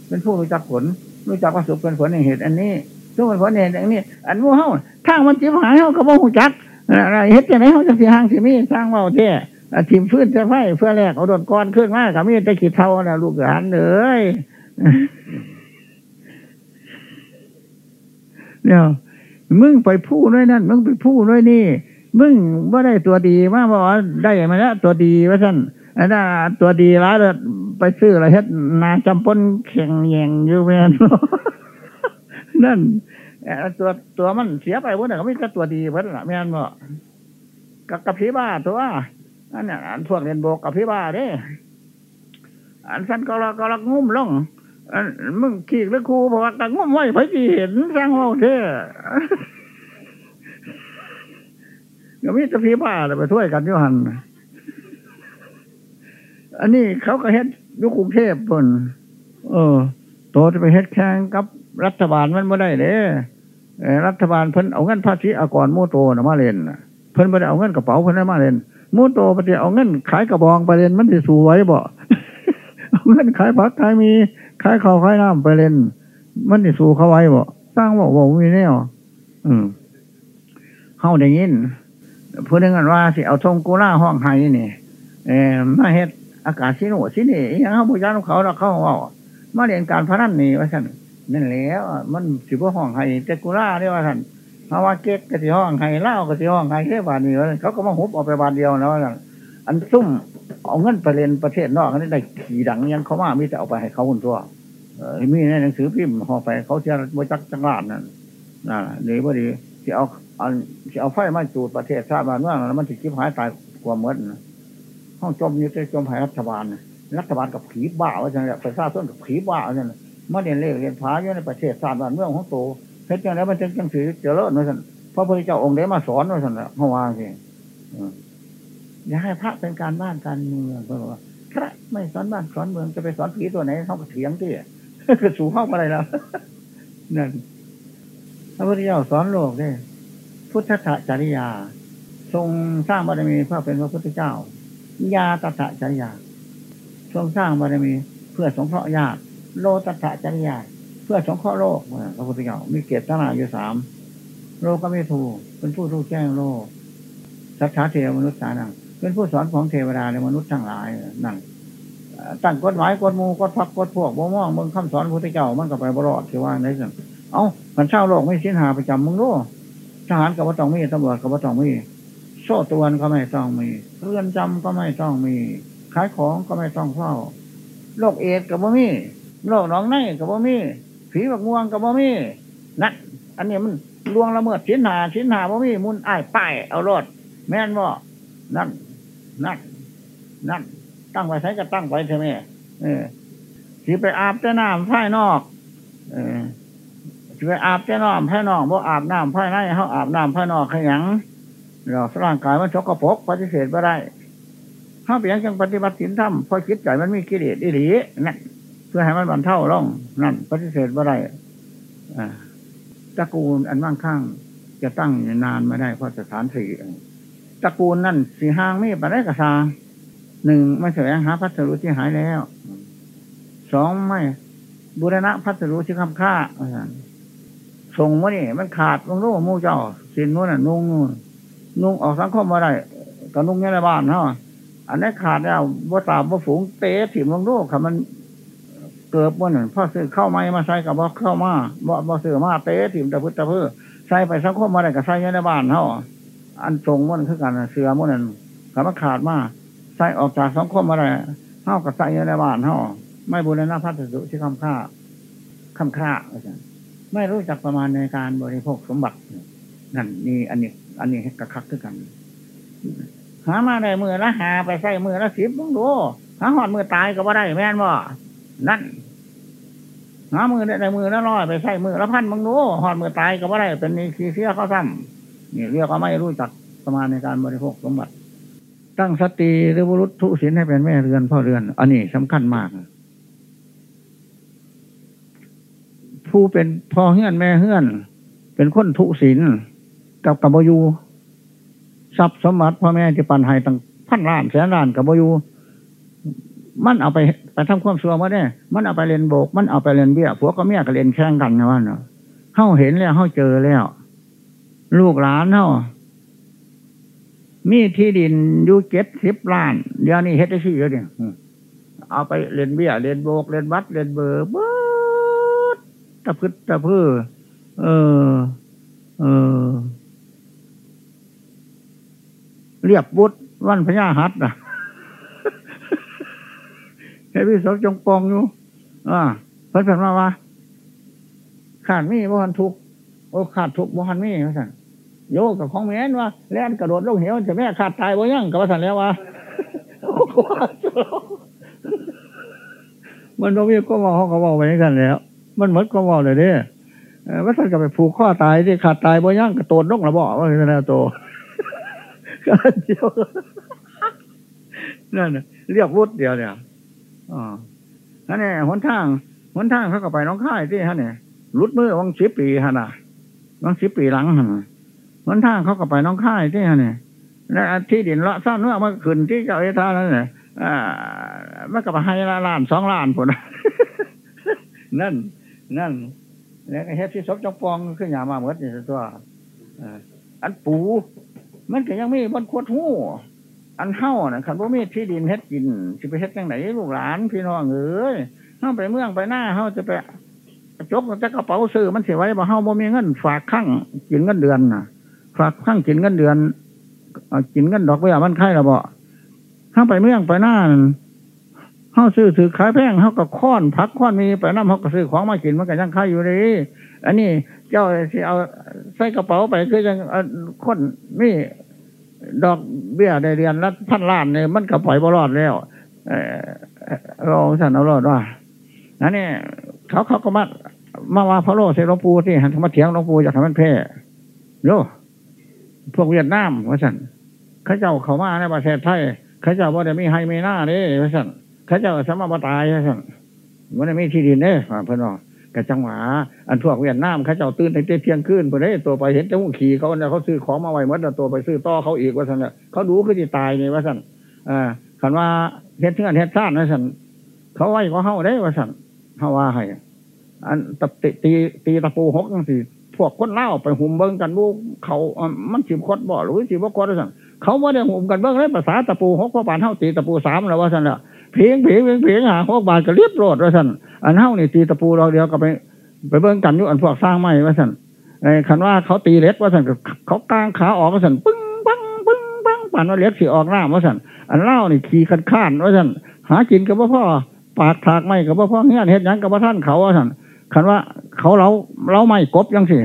เป็นผู้รู้จักผล รู้จักว่าสุขเป็นผลในเหตุ อันนี้ ทุกข์เป็นผลในเหตุอันนี้อันว่าเฮาทางมันจีบหายเฮาก็บ่หูจักเฮ็ดจะไหนเขาจะสีหางสีมีสร้างเมาเท่ทีมพื้นจะไฟเพื่อแรกเอาดนก้อนขึ้นมากับมีตะขีดเท่านะลูกหลานเลยเนี่ยมึงไปพูดด้วยนั่นมึงไปพูดด้วยนี่ มึงว่าได้ตัวดีมากบอกว่าได้มาแล้วตัวดีว่าท่านอันนั้นตัวดีร้ายเลยไปซื้ออะไรเฮ็ดนาจำปนแข่งแย่งอยู่แม่นนั่น ตัวตัวมันเสียไปว่าเนี่ยก็ไม่ก็ตัวดีเพิ่นละแม่นบ่กับกับพี่บ้าตัวอันเนี้อันพวกเรียนโบกกับพี่บ้าเด้อันสั้นก็ละก็ละงุ่มลงอันมึงขี้หรือครูเพราะว่าตะงุ่มไว้ไปที่เห็นสร้างว่าเท่ก็มีแต่พี่บ้าเลยไปช่วยกันยุหันอันนี้เขาก็เฮ็ดยุคกรุงเทพเพิ่นเออโตจะไปเฮ็ดแข่งกับรัฐบาลมันไม่ได้เลย รัฐบาลเพิ่นเอาเงินภาษีอากรมูโตนะมาเล่นเพิ่นไม่ได้เอาเงินกระเป๋าเพิ่นได้มาเล่นมูโตไปเอาเงินขายกระบองไปเล่นมันจะสูไว้บ่เอาเงินขายผักขายมีขายข้าวขายน้ำไปเล่น มันจะสูเขาไว้บ่สร้างบอกว่ามีแน่อืมเข้าได้ยินเพูดถึงกันว่าสิเอาทงกุล่าห้องไห้นี่เออมาเฮ็ดอากาศสิโนสินี่ยังเขาบูชาเขาเราเข้าว่ามาเรียนการพนันนี่ว่าท่น นั่นแล้วมันสิบห้องไห้เจกุล่าเรียกว่าท่านเาว่าเก๊กกะสิห้องไห้เล่ากะสิห้องไห้แค่บาทนี้เขาก็มาหุบออกไปบาทเดียวนะว่าท่านอันซุ่มเอาเงินไปเรียนประเทศนอกนี่ได้ขี่ดังยังเขามามีแต่เอาไปให้เขาคนตัวมีในหนังสือพิมพ์ห่อไปเขาเชื่อบจักจังหวัดนั่นนั่นเลยพอดีที่เอาอันที่เอาไฟมาจูดประเทศชาติบ้านเมืองมันถิคิบหายตายกว่าเมื่อห้องจมอยู่ในจมหายรัฐบาลรัฐบาลกับผีบ้าว่าจังไรประชาชนกับผีบ้าว่าจังไร มาเรียนเลขเรียนพาอยู่ในประเทศศาสตร์บ้านเมืองของโตเพชรจังไรมันจึงจังสือเจริญว่าสันพระพุทธเจ้าองค์ได้มาสอนว่าสันเพราะว่าสิอย่าให้พระเป็นการบ้านการเมืองเพราะว่าพระไม่สอนบ้านสอนเมืองจะไปสอนผีตัวไหนเขาก็เถียงที่คือสู่เข้าอะไรแล้วนั่นพระพุทธเจ้าสอนโลกได้พุทธะจริยา ทรงสร้างบารมีเพื่อเป็นพระพุทธเจ้า ยาตถะจริยา ทรงสร้างบารมีเพื่อสงเคราะห์ญาติ โลตถะจริยาเพื่อสงเคราะห์โลกพระพุทธเจ้ามีเกียรติตั้งหนาอยู่สามโลกก็ไม่ถูกเป็นผู้รู้แจ้งโลกสัทธาเทวมนุษย์สานังเป็นผู้สอนของเทวดาและมนุษย์ทั้งหลายนั่นตั้งกฎหมายกฎมูกฎพักกฎพวกบ่ม่องมึงคำสอนพระพุทธเจ้ามันก็ไปบรอดที่ว่าในสิ่งเอ้ามันเช่าโลกไม่สิ้นหาประจำมึงรู้ทหารกับว่าต้องมีตำรวจกับว่าต้องมีโซ่ตวนก็ไม่ต้องมี เรือนจำก็ไม่ต้องมี ขายของก็ไม่ต้องเฝ้าโรคเอดกับบ่มี โรคหนองในกับบ่มีผีบักม่วงกับบ่มีนั่นอันนี้มันลวงละเมิดชิ้นหาชิ้นหาบ่มีมุนอ้ายป้ายเอารถแม่นบ่นั่นนั่นนั่นตั้งไว้ใช้ก็ตั้งไว้ใช่ไหมเออสิไปอาบแต่น้ำภายนอก เออสิไปอาบแต่น้ำภายนอกบ่อาบน้ำภาในเขาอาบน้ำภายนอกขยันเราร่างกายมันชกกระปกปฏิเสธไม่ได้เขาเปลี่ยนจังปฏิบัติศีลธรรมพอคิดใจมันมีกิเลสอิหลีนั่น เพื่อให้มันบรรเทาล่องนั่นปฏิเสธไม่ได้ตระกูลอันมั่งคั่งจะตั้งนานไม่ได้เพราะสถานสี่ตระกูลนั่นสีห้างไม่ปได้กระซาหนึ่งไม่แสวงหาพัสดุที่หายแล้วสองไม่บูรณะพัสดุที่คำค่าส่งมานี่มันขาดลงรู้มู่เจ้าสินนู้นน่ะนุ่งนู่นนุ่งออกสังคมมาได้ก็นุ่งในบ้านเนาะอันนี้ขาดแล้วบ่ตาบ่ฝูงเตะถิ่มลงรู้ค่ะมัน เกิดมันพ่อซื้อเข้าไม้มาใส่กับบ่เข้ามาบ่บ่ซื้อมาเตะถิ่มตะพื้นตะพื้นใส่ไปสังคมมาได้ก็ใส่ในบ้านเนาอันทรงมันคือกันเสือมันนั่นคำว่าขาดมาใส่ออกจากสังคมอะไรเท่ากับใส่ในบ้านเท่าไม่บุรณะพัสดุที่คำค่าคำค่าไม่รู้จักประมาณในการบริโภคสมบัตินั่นนี่อันนี้ อันนี้กระคักขึ้นกันหามาในมือละหาไปใส่มือละสิบมึงดูหาหอดมือตายก็ว่าได้แม่นบ่ นั่นหามือในมือละร้อยไปใส่มือละพันมึงดูหอดมือตายก็ว่าได้เป็นนี่ขี้เสียเขาซ้ำนี่เรียกว่าไม่รู้จักประมาณในการบริโภคสมบัติ ตั้งสติหรือบุรุษทุศินให้เป็นแม่เรือนพ่อเรือน อันนี้สำคัญมาก ผู้เป็นพ่อเฮือนแม่เฮือน เป็นคนทุศินกับกับบยูทรัพย์สมบัติพ่อแม่ที่ปันให้ตั้งพันล้านแสนล้านกับบยูมันเอาไปไปทำความชั่วมาได้ มันเอาไปเรียนโบก มันเอาไปเรียนเบี้ยผัวก็เมียก็เรียนแข่งกันนะว่าเนาะเข้าเห็นแล้วเข้าเจอแล้ว ลูกหลานเนามีที่ดินอยู่เจ็ดสิบล้าน เดี๋ยวนี้เฮ็ดได้สี่แล้วเนี่ยเอาไปเรียนเบี้ยเรียนโบกเรียนวัดเรียนเบอร์เบิดตะพึดตะพื้อเออ เออ เรียบบุตรวันพญาหัดนะ เฮ้พี่สมจงปองอยู่อ่าเพิ่นเพิ่นมาว่าขาดมีบ่หันทุกโอ้ขาดทุกบ่หันมีว่าสั่นโยกับของแม่นว่าแล่นกระโดดลงเหวจะแม่ขาดตายบ่ยังกับว่าสั่นแล้วว่ามันต้องมีก็มองเขาก็บอกไปกันแล้ว มันเหมือนก็มองเลยเนี่ยว่าท่านก็ไปผูกข้อตายที่ขาดตายบ่ยังกระโดดลงระบอกว่าเป็นแนวโตก็เดียวนั่นเรียกวุฒเดียวเนี่ย อ๋อนั่นเนี่ยหนทางหนทางเขาก็ไปน้องค่ายที่ฮะเนี่ยรุดมือวังสิบปีฮะน่ะวังสิบปีหลังฮะหนทางเขาก็ไปน้องค่ายที่ฮะเนี่ยและที่ดินละสั้นเมื่อมาขึ้นที่เจ้าเอทานั่นเนี่ยอ่ามันก็ไปให้ละล้านสองล้านผลนั่น นั่นแล้วเฮ็ดที่ศพจงปองขึ้นหยามาเหมือนนี่ตัวอันปู มันก็ยังไม่บนขวดหู้ อันเท่านะคันว่มีที่ดินเฮ็ดกินจะไปเฮ็ดยังไหนลูกหลานพี่น้องเอ้ยเข้าไปเมืองไปหน้าเข้าจะไปจกจะกระเป๋าซื้อมันเสียไว้บ่เข้าบ่มีเงินฝากข้างกินเงินเดือนน่ะ ฝากข้างกินเงินเดือนกินเงินดอกเบี้ยมันไข่ละบ่เข้าไปเมืองไปหน้าเข้าซื้อถือขายแพงเข้ากับค้อนพักค้อนมีไปน้ำเขาก็ซื้อของมากินมันก็ยังค่ายอยู่เลยอันนี้เจ้าที่เอาใส่กระเป๋าไปคือยังคนนี่ ดอกเบี้ยได้เรียนรัฐพันล้านเนี่ยมันก็ปล่อยบรอดแล้วเออเราสั่นเอารอดว่านั่นนี่เขาเขาก็มามาว่าพระโลเซหลวงปู่ที่หันมาเถียงหลวงปู่อยากทำมันแพ้โยพวกเวียดนามว่าสั่นเขาเจ้าเขามาในประเทศไทยเขาเจ้าว่าจะมีไฮเมน่าเด้ว่าสั่นเขาเจ้าสมบัติตายว่าสั่นว่าจะมีที่ดินเด้เพื่อนบอ กระจังหวาอันพวกเวียดนามเขาเจ้าตื่นในเที่ยงคืนเพื่อนได้ตัวไปเห็นเจ้าขี่เขาเนี่ยเขาซื้อของมาไว้เมื่อตัวไปซื้อต่อเขาอีกว่าสั่นเขาดูคือจะตายไงว่าสันอ่าคันว่าเฮ็ดเทือนเฮ็ดซ่านว่าสันเขาไว้ก็เฮาได้ว่าสันเฮาว่าให้อันตตีตีตีตะปูหกจังสิพวกคนเล่าไปหุ่มเบิ้งกันบุเขามันสิบคดบ่หรือสิบคดว่าสันเขาไม่ได้หุ่มกันเบิ้งเลยภาษาตะปูหกเพราะปานเฮาตีตะปูสามแล้วว่าสันละ เพียงเพียงเพียงเพียงหาหกบาทก็เรียบโรดว่าสั่นอันเฮานี่ตีตะปูเราเดียวก็ไป ไปเบิ้งกันอยู่อันพวกสร้างไม้ว่าสั่นไอ้คันว่าเขาตีเล็กว่าสั่นเขากลางขาออกว่าสั่นปึ้งปังปึ้งปังปั่นว่าเล็กสิออกหน้าว่าสั่นอันเล่านี่ขี่คันข้านว่าสั่นหากินกับพ่อปากถากไม่กับพ่อเงี้ยเฮ็ดยังกับพ่อท่านเขาว่าสั่นคันว่าเขาเราเราไม่กบยังสิ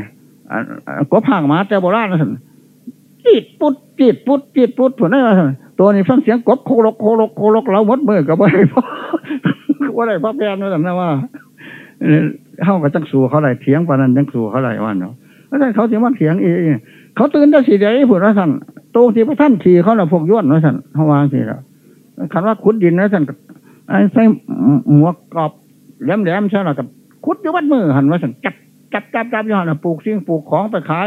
กบห่างมาแต่โบราณว่าสั่น จีดปุดจีดปุดจีดปุดผลได้ว่าสั่นตัวนี้ฟังเสียงกบโคลกโคลกโคลกเราหมดมือกับอะไรพ่อว่าอะไรพ่อแพนว่าสั่นนะว่าเข้ากับจังสู่เขาไรเถียงปานนั้นจังสู่เขาไรวันเนาะแล้วท่านเขาเสียมันเถียงเองเขาตื่นได้สีใดผุดว่าสั่นตรงที่พระท่านขี่เขาเราพวกย้อนว่าสั่นเขาวางสิแล้วคันว่าขุดดินนั่นไอ้ใส่หมวกกรอบแหลมๆใช่หรอกับขุดอยู่วัดมือหันว่าสั่นจับจับจับจับย้อนปลูกสิ่งปลูกของไปขาย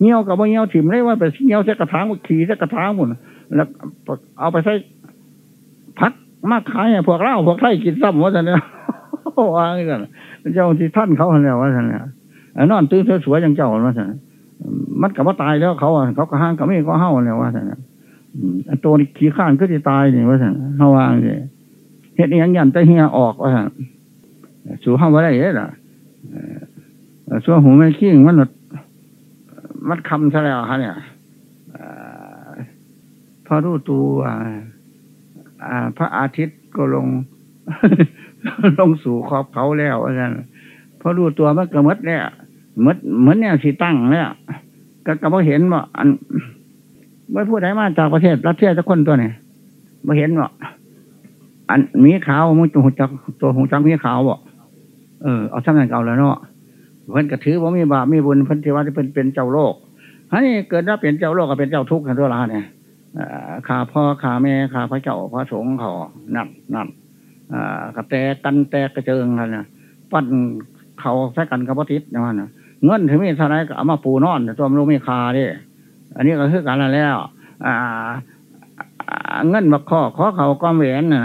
เงี้ยวกับว่าเงี้ยวถิ่มได้ว่าไปเงี้ยวใส่กระถางขี่ใส่กระถางหมดแล้วเอาไปใส่พักมาขายพวกเล่าพวกไทยกินซ้ำว่าสั่นเนี่ยวางกันเจ้าที่ท่านเขาแล้วว่าท่านเนี่ยนอนตื่นสวยๆอย่างเจ้าว่าท่านมันกับว่าตายแล้วเขาเขาก็ห้างกับไม่ก็เห่าแล้วว่าท่านตัวนี้ขี้ข้านก็จะตายนี่ว่าท่านเฮาวางเลยเฮ็ดอย่างยันแต่เฮียออกว่าท่านสู่ห้าว่าได้เล่ะส่วนหูไม่ขี้มันหนด มันคำซะแล้วฮะเนี่ยพอรู้ตัวพระอาทิตย์ก็ลง ลงสู่ขอบเขาแล้วอาจารย์พอรู้ตัวมันก็มดเนี่ยมดเหมือนเนี่ยสีตั้งเนี่ยก็ก็บ่เห็นว่าอันไม่พูดได้มาจากประเทศรัสเซียสักคนตัวเนี่ยม่เห็นว่าอันมีขาวมึงตัวหูจักตัวหูจักมีขาวบ่เออเอาช่างนั้นเก่าแล้วเนาะ เพิ่นกระถือว่ามีบาปมีบุญเพิ่นที่ว่าที่เป็นเป็นเจ้าโลกฮะนี่เกิดว่าเป็นเจ้าโลกก็เป็นเจ้าทุกข์กันตัวละเนี่ยขาพ่อขาแม่ขาพระเจ้าพระสงฆ์เขานั่นนั่นอ่ากระแตกันแตกกระเจิงกันนะปั้นเขาใช้กันกับพระทิศนะมันเงินถึงมีเท่าไรก็เอามาปูนอนตัวมันรู้มีคาดิอันนี้ก็คือการแล้วอ่าเงินบักข้อข้อเขาก้อมเหวนนะ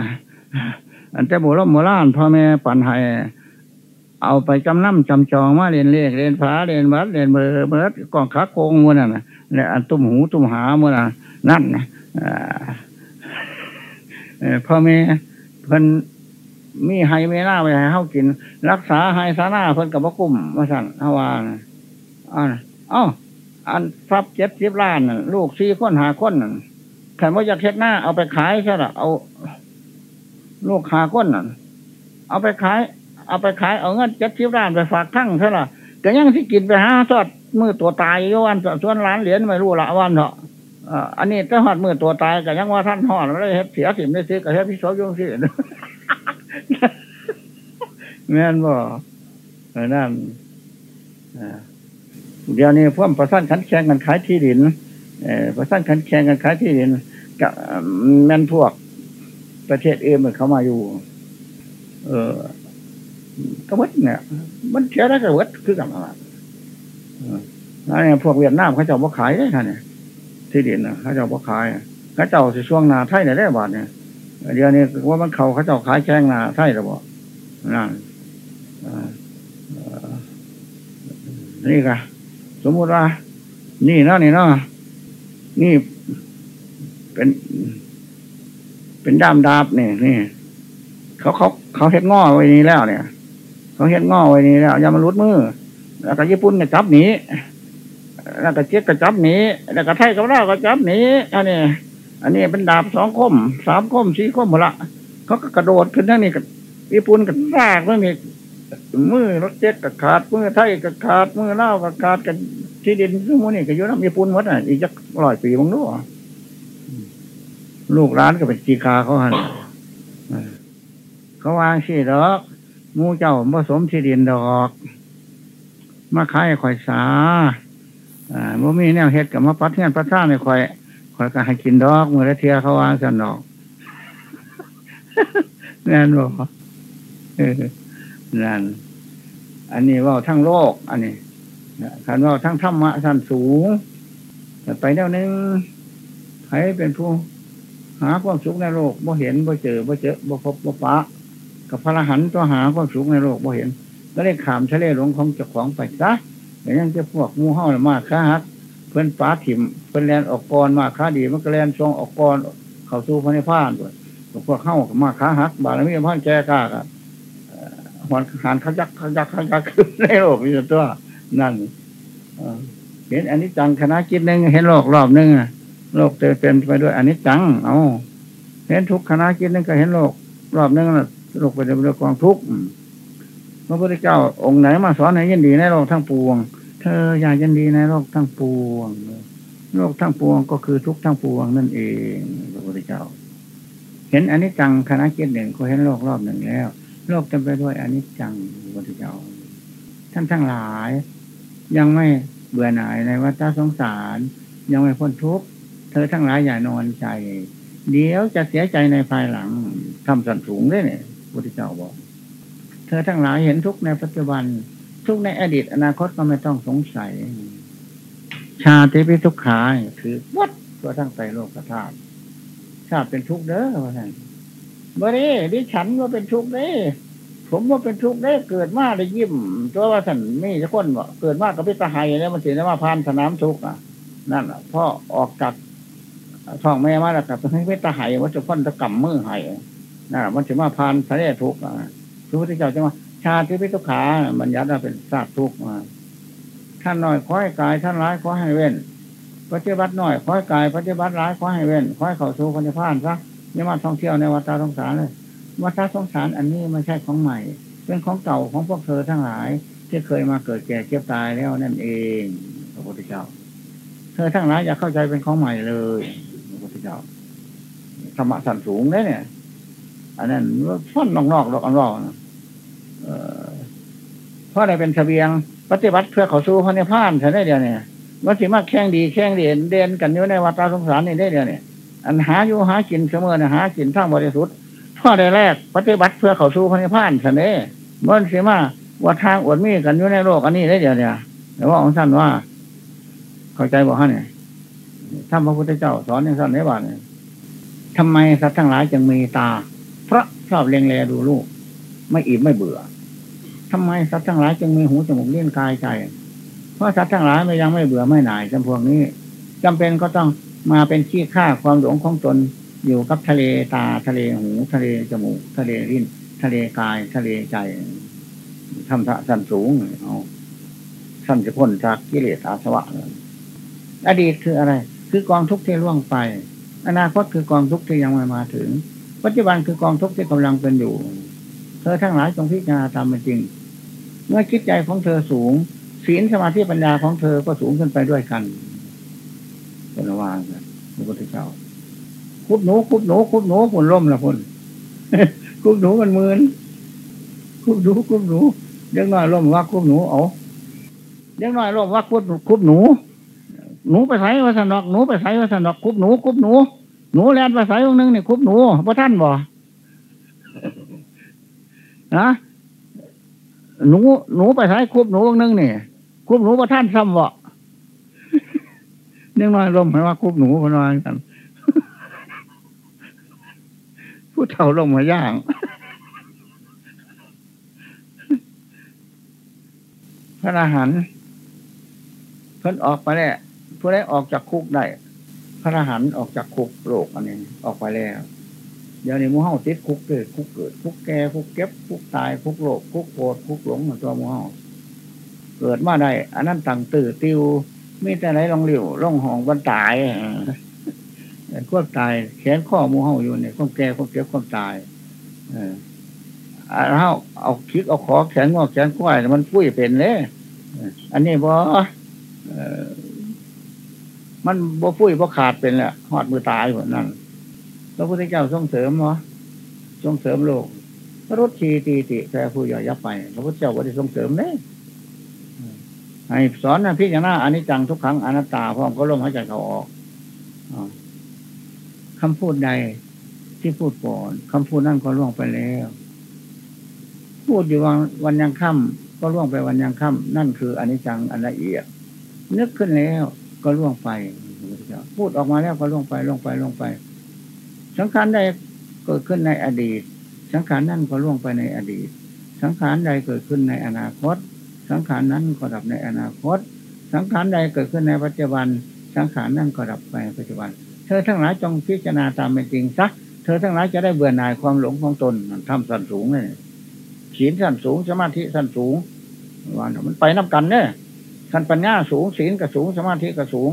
อันแต่โบราณโบราณพ่อแม่ปั่นให้ เอาไปจำนำจำจองมาเรียนเลขเรียนฟ้าเรียนวัดเรียนเบอร์เบอร์กองขาโกงมัวนั่นนะเนี่ยอันตุ้มหูตุ้มหามัวนั่นนั่นนะพ่อแม่เพิ่นมีไฮเมน่าไปให้เขากิน รักษาไฮซาน่าเพิ่นกับพระกุ้มมาสั่นฮาวานอ่าอ้าอันทรัพย์เจ็ดสิบล้านลูกสี่คนหาคนนั่นขันว่าอยากเช็ดหน้าเอาไปขายใช่หรอเอา ลูกหาคนนั่นเอาไปขาย เอาไปขายเอาเงินเจ็ดสิบล้านไปฝากทั้งใช่หรอก็ยังที่กินไปหาทอดมือตัวตายยวันส่วนล้านเหรียญไม่รู้ละวันเถอะอันนี้ถ้าหอดมือตัวตายก็ยังว่าท่านหอดไม่ได้เสียสิมได้ซื้อก็แค่พิโสยงสิแม่นบ่นั่นเดี๋ยวนี้พวกประสานขันแข่งกันขายที่ดินประสานขันแข่งกันขายที่ดินกับแม่นพวกประเทศเอมันเข้ามาอยู่ เออ กระวัดเนี่ย มันเสียได้กระวัดคือกับอะไรนี่พวกเวียดนามเขาเจ้าบ่ขายได้ค่ะเนี่ยที่ดินนะเขาเจ้าบ่ขายเขาเจ้าสิช่วงนาไทยเนี่ยได้บาทเนี่ยเดี๋ยวนี้ว่ามันเขาเขาเจ้าขายแข้งนาไทยหรือเปล่านั่นนี่ค่ะสมมุติว่า นี่นะนี่นะนี่เป็น เป็นด้ามดาบเนี่ยนี่ เขาเขาเขาเฮ็ดง้อไว้นี้แล้วเนี่ย เขาเฮ็ดง้อไว้นี้แล้วอย่ามาลุดมือ แล้วก็ญี่ปุ่นเนี่ยจับหนีแล้วก็เจ๊กก็จับหนีแล้วก็ไทยกับเราก็จับหนีอันนี้อันนี้เป็นดาบสองคมสามคมสี่คมหมดละเขาก็กระโดดขึ้นนั่นนี่กับญี่ปุ่นกับซากนั่นนี่มือรถเจ็ตกับขาดมือไทยกับขาดมือเล่ากับขาดกันที่ดินซึ่งมือนี่ก็ยุ่งญี่ปุ่นหมดอะอีกจะร้อยปีมั้งนู้ลูกร้านก็เป็นจีคาเขาหันเขาวางสี่ดอก มูเจ้าผสมที่ดินดอก มาขายข่อยสาอ่าบ่มีแนวเฮ็ดกับมาปัดเทียนปัดท่าในข่อยข่อยก็ให้กินดอกมือละเทียเขาวางสันดอกนั่นบอกนั่น อันนี้ว่าทั้งโลก อันนี้ขันว่าทั้งธรรมะสั้นสูงแต่ไปแนวนึงใครเป็นผู้ หาความสุขในโลกบ่เห็นบ่เจอบ่เจอบ่พบบ่ปะ กับพระหันตัวหาความสุขในโลกบ่เห็นก็เลยขามทะเลหลงของเจ้าของไปซะอย่างนั้นจะพวกมูห่ามากค้าฮักเพื่อนป้าถิ่มเพื่อนแลนออกกรมาค้าดีมันก็แลนทรงออกกรเข้าสู่พระนิพพานด้วยพวกเข้ามาค้าฮัก บาลมีพันแก่กล้ากันหอนหันขยักขยักขยักขึ้นในโลกนี่ตัวนั่นเห็นอันนี้จังคณะคิดหนึ่งเห็นโลกรอบหนึ่งโลกเต็มเป็นไปด้วยอันนี้จัง เอาเห็นทุกคณะคิดหนึ่งก็เห็นโลกรอบหนึ่ง โลกไปด้วยกองทุกข์พระพุทธเจ้าองค์ไหนมาสอนให้ยินดีในโลกทั้งปวง เธออยากยินดีในโลกทั้งปวง โลกทั้งปวงก็คือทุกทั้งปวงนั่นเองพระพุทธเจ้า เห็นอนนี้จังคณะเกียรติหนึ่งก็เห็นโลกรอบหนึ่งแล้ว โลกเต็มไปด้วยอนนี้จังพระพุทธเจ้า ท่านทั้งหลาย ยังไม่เบื่อหน่ายในวัฏสงสาร ยังไม่พ้นทุกข์เธอทั้งหลายอย่านอนใจ เดี๋ยวจะเสียใจในภายหลังทำสันสูงได้เนี่ย พุทธเจ้าบอก เธอทั้งหลายเห็นทุกในปัจจุบัน ทุกในอดีต อนาคตก็ไม่ต้องสงสัย ชาติพิทุกขาคือวัดตัวทั้งใจโลกธาตุชาติเป็นทุกเด้อว่าท่านบ่ได้ดิฉันว่าเป็นทุกเด้ผมว่าเป็นทุกเด้เกิดมาได้ยิ้ม ตัวว่าท่านไม่จะคนว่าเกิดมากับพิตาหายเนี่ยมันเสียมาพานสนามทุกอะ นั่นแหละพ่อออกจากท้องแม่มาแล้วกับให้พิตาหายว่าจะพ้นตะกำมือหาย นะมันจะมาพานทะเลทุกอะพระพุทธเจ้าจะว่าชาติพิทุขาบัญญัติเป็นซากทุกมาท่านน้อยขอให้กายท่านร้ายขอให้เว้นปฏิบัติน้อยขอให้กายปฏิบัติร้ายขอให้เว้นขอให้เข้าสู่พันธุ์พานซะอย่ามาท่องเที่ยวในวัฏสงสารเลยวัฏสงสารอันนี้ไม่ใช่ของใหม่ เป็นของเก่าของพวกเธอทั้งหลาย ที่เคยมาเกิดแก่เก็บตายแล้วนั่นเองพระพุทธเจ้า เธอทั้งหลายอย่าเข้าใจเป็นของใหม่เลยพระพุทธเจ้าธรรมะสันสูงเลยเนี่ย อันนั้นฟันนอกๆดอกอันรอกเพราะอะไรเป็นเสบียง ปฏิบัติเพื่อเขาสู้พระนิพพานใช่ได้เดียวเนี่ยวัดสิมาแข่งดีแข่งเด่นเด่นกันอยู่ในวัฏสงสารนี่ได้เดียวเนี่ยอันหาอยู่หากินเสมอนะหากินทั้งบริสุทธิ์พ่อได้แรก ปฏิบัติเพื่อเขาสู้พระนิพพานใช่ไหมมันสิมาว่าทางอวดมีกันอยู่ในโลกอันนี้ได้เดียวเนี่ยแต่ว่าของท่านว่า เข้าใจบอกฮะเนี่ยท่านพระพุทธเจ้าสอนในท่านในบ้านเนี่ยทำไมสัตว์ทั้งหลายจึงมีตา เพราะชอบเลี้ยงแลดูลูก ไม่อิ่มไม่เบื่อทำไมสัตว์ทั้งหลายจึงมีหูจมูกเลี้ยงกายใจ เพราะสัตว์ทั้งหลายไม่ยังไม่เบื่อไม่หน่ายจำพวกนี้จำเป็นก็ต้องมาเป็นขี้ข้าความหลงของตนอยู่กับทะเลตาทะเลหูทะเลจมูก ทะเลลิ้น ทะเลกายทะเลใจทำสันสูงเอาสั้นจะพ้นจากกิเลสอาสวะอดีตคืออะไร คือกองทุกข์ที่ล่วงไป อนาคตคือกองทุกข์ที่ยังไม่มาถึง ปัจจุบันคือกองทุกข์ที่กำลังเป็นอยู่ เธอทั้งหลายจงพิจารณาตามเป็นจริง เมื่อคิดใจของเธอสูงศีลสมาธิปัญญาของเธอก็สูงขึ้นไปด้วยกันเป็นระวางกันพระพุทธเจ้าคุบหนูคุบหนูคุบหนูผลล่มละพนคุบหนูมันมืนคุบหนูคุบหนูเด็กน้อยล่มว่าคุบหนูเอาเด็กน้อยล่มว่าคุบคุบหนู หนูไปใส่วัสนอกหนูไปใส่วัสนอกคุบหนูคุบหนู หนูแลนไปใส่วงนึงเนี่ยคุบหนูพระท่านบ่นะหนูหนูไปใช้คุบหนูองนึงเนี่ยคุบหนูประท่านซ้ำวะเนื่งน้อยลมให้ว่าคุบหนูคนนอนกันผู้เฒ่าลงมาย่าง พระอาหารเพิ่นออกไปแล้วผู้ได้ออกจากคุกได้ พระอาหารออกจากคุกโลกอันนี้ออกไปแล้ว เดี๋ยวนี้มูเห่าติดคุกเกิดคุกเกิดคุกแก่คุกเก็บคุกตายคุกโลกคุกโกรธคุกหลงตัวมูเห่าเกิดมาได้อันนั้นต่างตื่นติวมีแต่ไหนลองเหลียวลองหองวันตายควบตายแขนข้อมูเห่าอยู่เนี่ยควบแก่ควบเก็บควบตาย เออเอาเอาคิกเอาขอแขนงอแขนก้อยมันฟุ้ยเป็นเลยอันนี้บ่ มันบ่ฟุ้ยบ่ขาดเป็นแหละหอดมือตายแบบนั้นพระพุทธเจ้าส่งเสริมวะส่งเสริมโลกพระรถชีตีติแปรผู้ย่อยยับไป พระพุทธเจ้าก็ได้ส่งเสริมเนี่ยให้สอนนะพี่อย่างหน้าอนิจจังทุกครั้งอนัตตาพร้อมก็ลมหายใจเขาออกคำพูดใดที่พูดก่อนคำพูดนั่นก็ล่วงไปแล้ว พูดอยู่วันวันยังค่ำก็ล่วงไปวันยังค่ำนั่นคืออนิจจังอันละเอียดนึกขึ้นแล้ว ก็ล่วงไปพูดออกมาแล้วก็ล่วงไปล่วงไปล่วงไป สังขารใดเกิดขึ้นในอดีต สังขารนั่นก็ล่วงไปในอดีต สังขารใดเกิดขึ้นในอนาคต สังขารนั้นก็ดับในอนาคต สังขารใดเกิดขึ้นในปัจจุบัน สังขารนั่นก็ดับไปปัจจุบัน เธอทั้งหลายจงพิจารณาตามเป็นจริงสักเธอทั้งหลายจะได้เบื่อหน่ายความหลงของตนทำสันสูงเลยศีลสันสูงสมาธิสันสูงวันมันไปนับกันเนี่ย ขันปัญญาสูงศีลก็สูง สมาธิก็สูง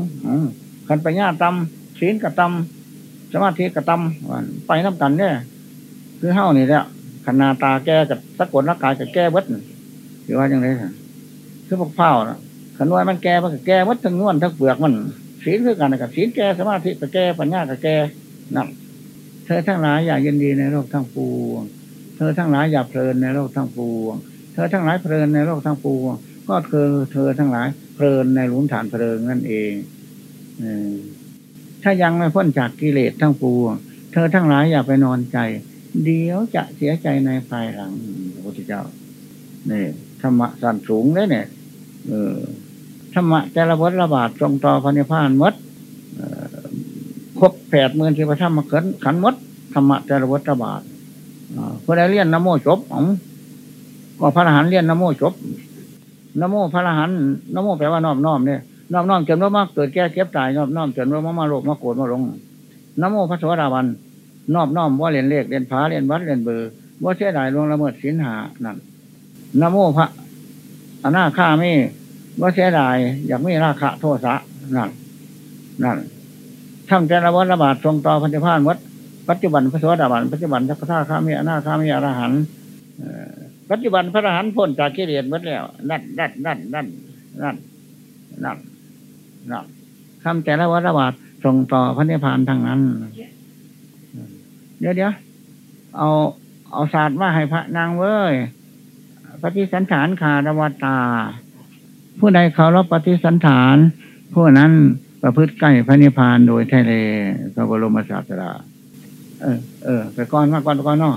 ขันปัญญาต่ำศีลก็ต่ำสมาธิก็ต่ำไปนับกันเนี่ยคือเฮ้านี่แหละขนาตาแก้กับสะกดร่างกายกับแก้เวทหรือว่าอย่างไรคือพวกเผาขันวยมันแก้มันก็แก้วัดทั้งนวลทั้งเปลือกมันศีลคือกันกับศีลแก้สมาธิกับแก้ปัญญากับแก้นั่นเธอทั้งหลายอย่ายินดีในโลกทั้งปวง เธอทั้งหลายอย่าเพลินในโลกทั้งปวง เธอทั้งหลายเพลินในโลกทั้งปวง ก็เธอเธอทั้งหลาย เพลินในหลุมฐานเพลิงนั่นเองถ้ายังไม่พ้นจากกิเลสทั้งปวงเธอทั้งหลายอย่าไปนอนใจ เดี๋ยวจะเสียใจในภายหลังพระพุทธเจ้านี่ธรรมะสันสูงเลยเนี่ยเออธรรมะแต่ละบทระบาดตรงต่อพันิพานมดครบแปดหมื่นที่พระธรรมาเกินขันมดธรรมะแต่ละบทระบาดเพื่อได้เรียนนโมจบของก็พระอรหันต์เรียนนโมจบ นโมพระรหันนโมแปลว่าน้อมน้อมเนี่ยน้อมน้อมจนว่ามากเกิดแก่เก็บตายน้อมน้อมจนว่ามามาโลภมาโกรธมาหลงนโมพระสวัสดิวันน้อมน้อมว่าเรียนเลขเรียนพาเรียนวัดเรียนเบอร์ว่าเสียดายลวงละเมิดสินหานั่นนโมพระอนาข้าไม่ว่าเสียดายอยากไม่ราคะโทษะนั่นนั่นทำแต่ละวัฏระบาดทรงต่อพันธิพานวัดปัจจุบันพระสวัสดิวันปัจจุบันพระท่าข้ามีอนาข้ามีอรหัน ปัจจุบันพระอรหันต์พ้นจากกิเลสหมดแล้ว นั่นนั่นนั่นนั่นนั่นนั่นนั่นทำแต่ละวัฏบาดทรงต่อพันธิพานทางนั้น เดี๋ยวเดี๋ยวเอาเอาศาสตร์มาให้พระนางเว้ยปฏิสันฐานคารวตา ผู้ใดเขารับปฏิสันฐาน ผู้นั้นประพฤติใกล้พระนิพพานโดยแท้เลยพระบรมศาสดาเออเออไปก่อนมาก่อนก่อนเนาะ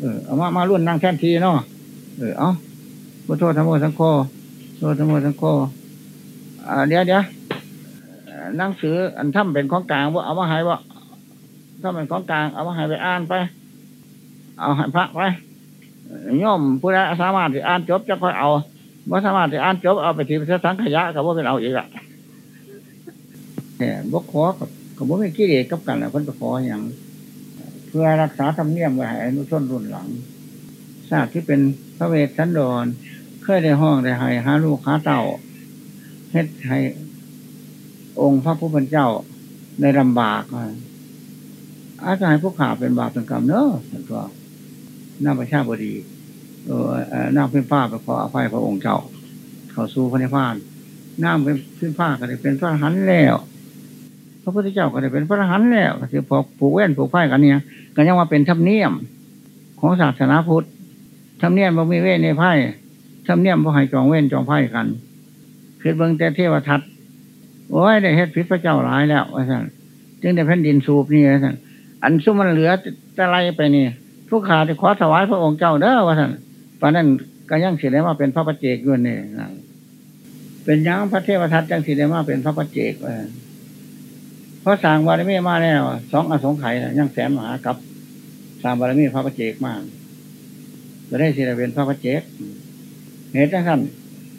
เออเอามามารุ่นนั่งแท่นทีเนาะ เออเอาพุทโธธรรมโอสังโฆโธธรรมโอสังโฆอ่าเดี๋ยวเดี๋ยวหนังสืออันถ้ำเป็นของกลางว่าเอามาให้ว่าถ้าเป็นของกลางเอามาให้ไปอ่านไป เอาให้พระไปย่อมผู้ใดสามารถที่อ่านจบจะค่อยเอาว่าสามารถที่อ่านจบเอาไปทีเสังขยะกับว่าเป็นเอาอีกอะเนี่ยบกขอกับกับว่าไม่กิเลสกับกันแล้วคนไปขออย่าง เพื่อรักษาธรรมเนียมไว้ให้อนุชนรุ่นหลังชาติที่เป็น พระเวทสันดรเคยได้ห้องได้ให้หาลูกหาเต่าเฮ็ดให้องค์พระผู้เป็นเจ้าได้ลำบากอาจารย์พวกข่าเป็นบาปเป็นกรรมเนอะสันตัวน้าประชาบดี เออน้าเป็นผ้าไปขออภัยพระองค์เจ้า เขาสู้พระนิพพานน้าเป็นขึ้นผ้าก็ได้เป็นพระหันแล้ว พระพุทธเจ้าก็ได้เป็นพระหันแล้วก็คือพอผูกแว่นผูกไพ่กันเนี่ยก็ยังว่าเป็นธรรมเนียมของศาสนาพุทธ ธรรมเนียมบ่มีเว้นในไพ่ธรรมเนียมบ่ให้จองเว้นจองไพ่กันคือเบิ่งแต่เทวทัตโอ้ยได้เฮ็ดผิดพระเจ้าหลายแล้วว่าสั่นจึงได้แผ่นดินสูบนี่ว่าสั่นอันซุ่มมันเหลือแต่ไรไปนี่ผู้ขาที่ขอถวายพระองค์เจ้าเด้อว่าท่านตอนนั้นก็ยังสิได้มาเป็นพระประเจกอยู่นี่เป็นยังพระเทวทัตจังสิได้มาเป็นพระประเจกเพราะสางบารมีมาแล้วสองอสงไขยยังแสนมหากับสางบารมีพระประเจกมาก จะได้สิได้เป็นพระประเจกเหตุนั้น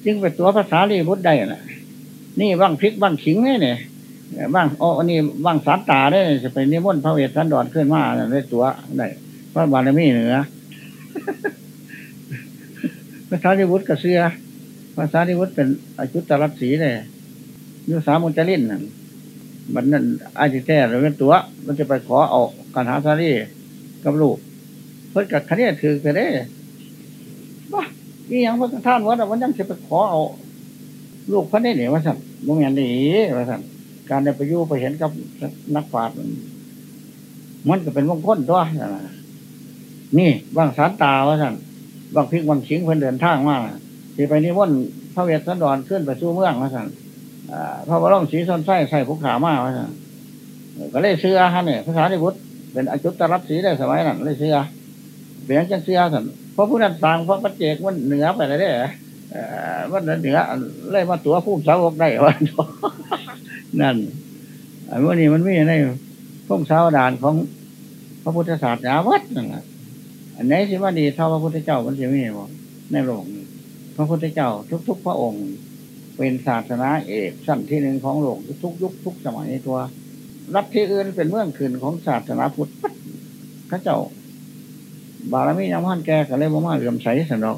จึงเป็นตัวภาษาลีบุตรได้น่ะนี่บ้างพริกบ้างขิงเนี่ยบ้างโอ้อันนี้บ้างสารตาได้จะไปนิมนต์พระเวทสันดรขึ้นมาได้ตัวได้พระบารมีเหนือภาษาดิวุฒิกระเสือภาษาดิวุฒิเป็นอาจุตรัสสีเลยยุสามุจลินมันนั่นอาจิแท้หรือเป็นตัว มันจะไปขอเอาการหาสารีกับลูกเพื่อกับคณีถือไปได้ ว่าอีอย่งพระท่านวัดวันยังจะไปขอเอา ลูกพระนี่เนี่ยว่าสั่งโมเมนต์นี้ว่าสั่งการได้ไปยู่ไปเห็นกับนักปราชญ์มันก็เป็นมงคลตัวนี่บางสารตาว่าสั่นบางพิกบางชิงเพิ่นเดินทางมาที่ไปนิวนพระเวสสันดรขึ้นไปสู่เมืองว่าสั่นพระบรมศรีสันไส้ใส่ภูขามาว่าสั่นก็เลยเสื้อฮะเนี่ยภาษาที่พุทธเป็นอจุตรับสีได้สมัยนั้นเลยเสื้อ เปลี่ยนจังเสื้อสั่นเพราะผู้นั้นต่างเพราะปัจเจกมันเหนือไปเลยเด้มันเหนือเลยมาตัวผู้สาวกได้วันนั่นอันนี้มันไม่ในพวกสาวดานของพระพุทธศาสนาวัดนั่นแหละอันไหนสิว่าดีเท่าพระพุทธเจ้ามันจะไม่ห็บ่ในโลกนี้พระพุทธเจ้าทุก ๆ พระองค์ เป็นศาสนาเอกสั้นที่หนึ่งของโลกทุกยุคทุกสมัยตัวรัฐที่อื่นเป็นเมืองขึ้นของศาสนาพุทธพระเจ้า บารมียังพันแกก็เลยมาเรื่อมใสสันเรา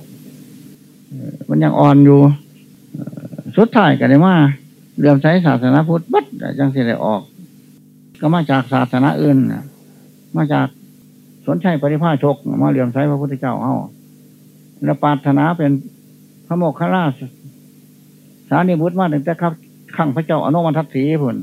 มันยังอ่อนอยู่สุดท้ายก็เลยมาเรื่อมใสศาสนาพุทธบัดจังสิได้ออก ก็มาจากศาสนาอื่นมาจากสนชัยปริภาชกมาเรื่อมใสพระพุทธเจ้าเอาและปาถนาเป็นพระโมคคัลลาสานิบุตรมาถึงแต่ครับขังพระเจ้าอนุมัติสีผล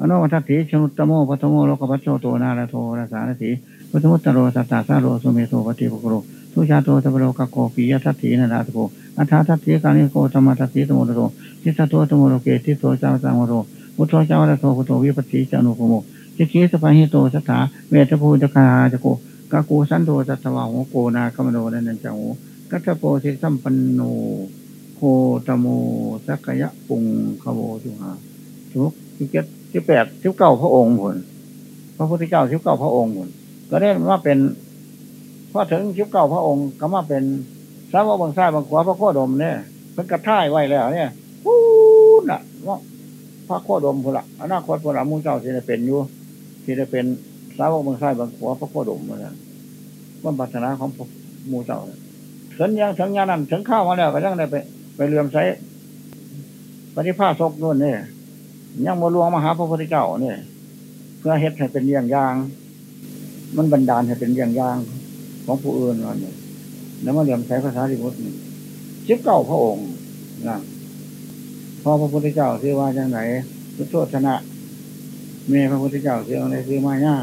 อนุมัติสีชนุตตโมพัทโมโลกปัจโชโตนาลโทราสารสี พุทธมุตตโรสัตตาสาโรสุเมโตปฏิปโกโรทุชาโตตะโลกโกปิยทัตถีนาราตโกอัฏฐาทัตถีกานิโกธรรมทัตถีตโมโรทิสโตตโมโรเกทิโตจามสังโรพุทโธเจ้าระโทพุโธวิปัสสีจานุโกโมจิคีสปาหิโตสัทธาเวทภูจคาจโกกากูสันโตจัตวาโหโกนากมโนนันจังโหกัตโปสิสัมปันโนโคตโมสักยะปุงขโวจุหาทุกที่เจ็ดที่แปดที่เก้าพระองค์ผลพระพุทธเจ้าที่เก้าพระองค์ผล ก็ได้ว่าเป็นพอถึงชิบเก้าพระองค์ก็มาเป็นสาวกบางซ้ายบางขวาพระโคดมเนี่ยเพิ่งกระท่ายไว้แล้วเนี่ยพูดน่ะว่าพระโคดมพละอนาคตพละมูเจ้าที่จะเป็นอยู่ที่จะเป็นสาวกบางซ้ายบางขวาพระโคดมเหมือนกันว่าปัจนาของมูเจ้าถึงยังถึงยังนั้นถึงข้าวมาแล้วก็ยังได้ไป ไปเลื่อมใสปฏิภาสกนู่นเนี่ยยังมาลวงมาหาพระพุทธเจ้าเนี่ยเพื่อเฮ็ดให้เป็นอย่างอย่าง มันบันดาลให้เป็นอย่างย่างของผู้อื่นวันนี้แล้วมาเรียมใช้ภาษาดิบุตรนี่ชิบเก่าพระองค์นะพอพระพุทธเจ้าซื้อว่าจังไหนพุทโธชนะเมพระพุทธเจ้าซื้ออะไรซื้อมาญ่า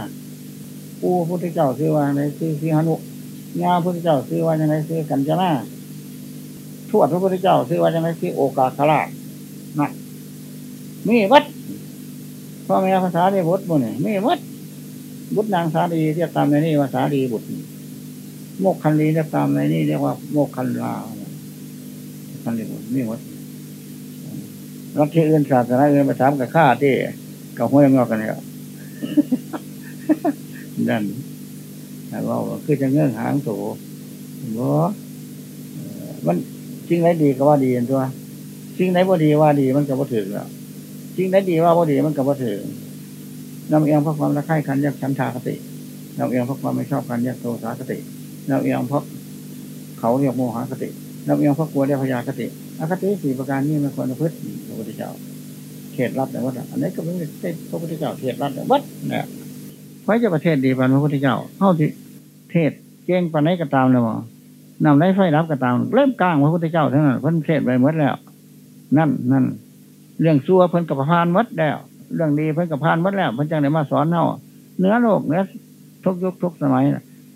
ผู้พระพุทธเจ้าซื้อว่าอะไรซื้อซื้อหนุญาพระพุทธเจ้าซื้อว่าจังไหนซื้อกันจนาทวดพระพุทธเจ้าซื้อว่าจังไหนซื้อโอกาสลานะมีวัดพ่อแม่ภาษาดิบุตรบุญนี่มีวัด บุตรนางสาดีเรียกตามในนี้ว่าสาดีบุตร โมกคันลีเรียกตามในนี้เรียกว่าโมกคันลาคันลีบุตรนี่วัดรัฐที่อื่นศาสนาอื่นไปถามกับข้าที่กับห้วยงอกกันเนี่ยนั่นแต่ว่าคือจะเงื่อนหางโถบ่มันจริงไหนดีก็ว่าดีตัวจริงไหนบ่ดีว่าดีมันก็บ่ถึงแล้วจริงไหนดีว่าบ่ดีมันก็บ่ถึง นำเอียงเพราะความระคายคันยักฉันทาคตินำเอียงเพราะความไม่ชอบกันยักโทสาคตินำเอียงเพราะเขาเรียกโมหคตินำเอียงเพราะกลัวเรียกพยาคติอคติสี่ประการนี้มันควรจะพึ่งพระพุทธเจ้าเขตรับแต่ว่าอันนี้ก็ไม่ใช่พระพุทธเจ้าเขตรับแต่วัดเนี่ยไว้จะประเทศดีปันพระพุทธเจ้าเข้าที่เทศเก่งปันไหนก็ตามเลยมั้งนำได้ไฟรับก็ตามเริ่มกลางพระพุทธเจ้าเท่านั้นเพิ่นเทศไปหมดแล้ว นั่นนั่นเรื่องซัวเพิ่นกับพานมดแล้ว เรื่องดีเพิ่นกับพานมดแล้วเพิ่นจังได้มาสอนเน่าเนื้อโลกเนื้อทุกยุคทุกสมัย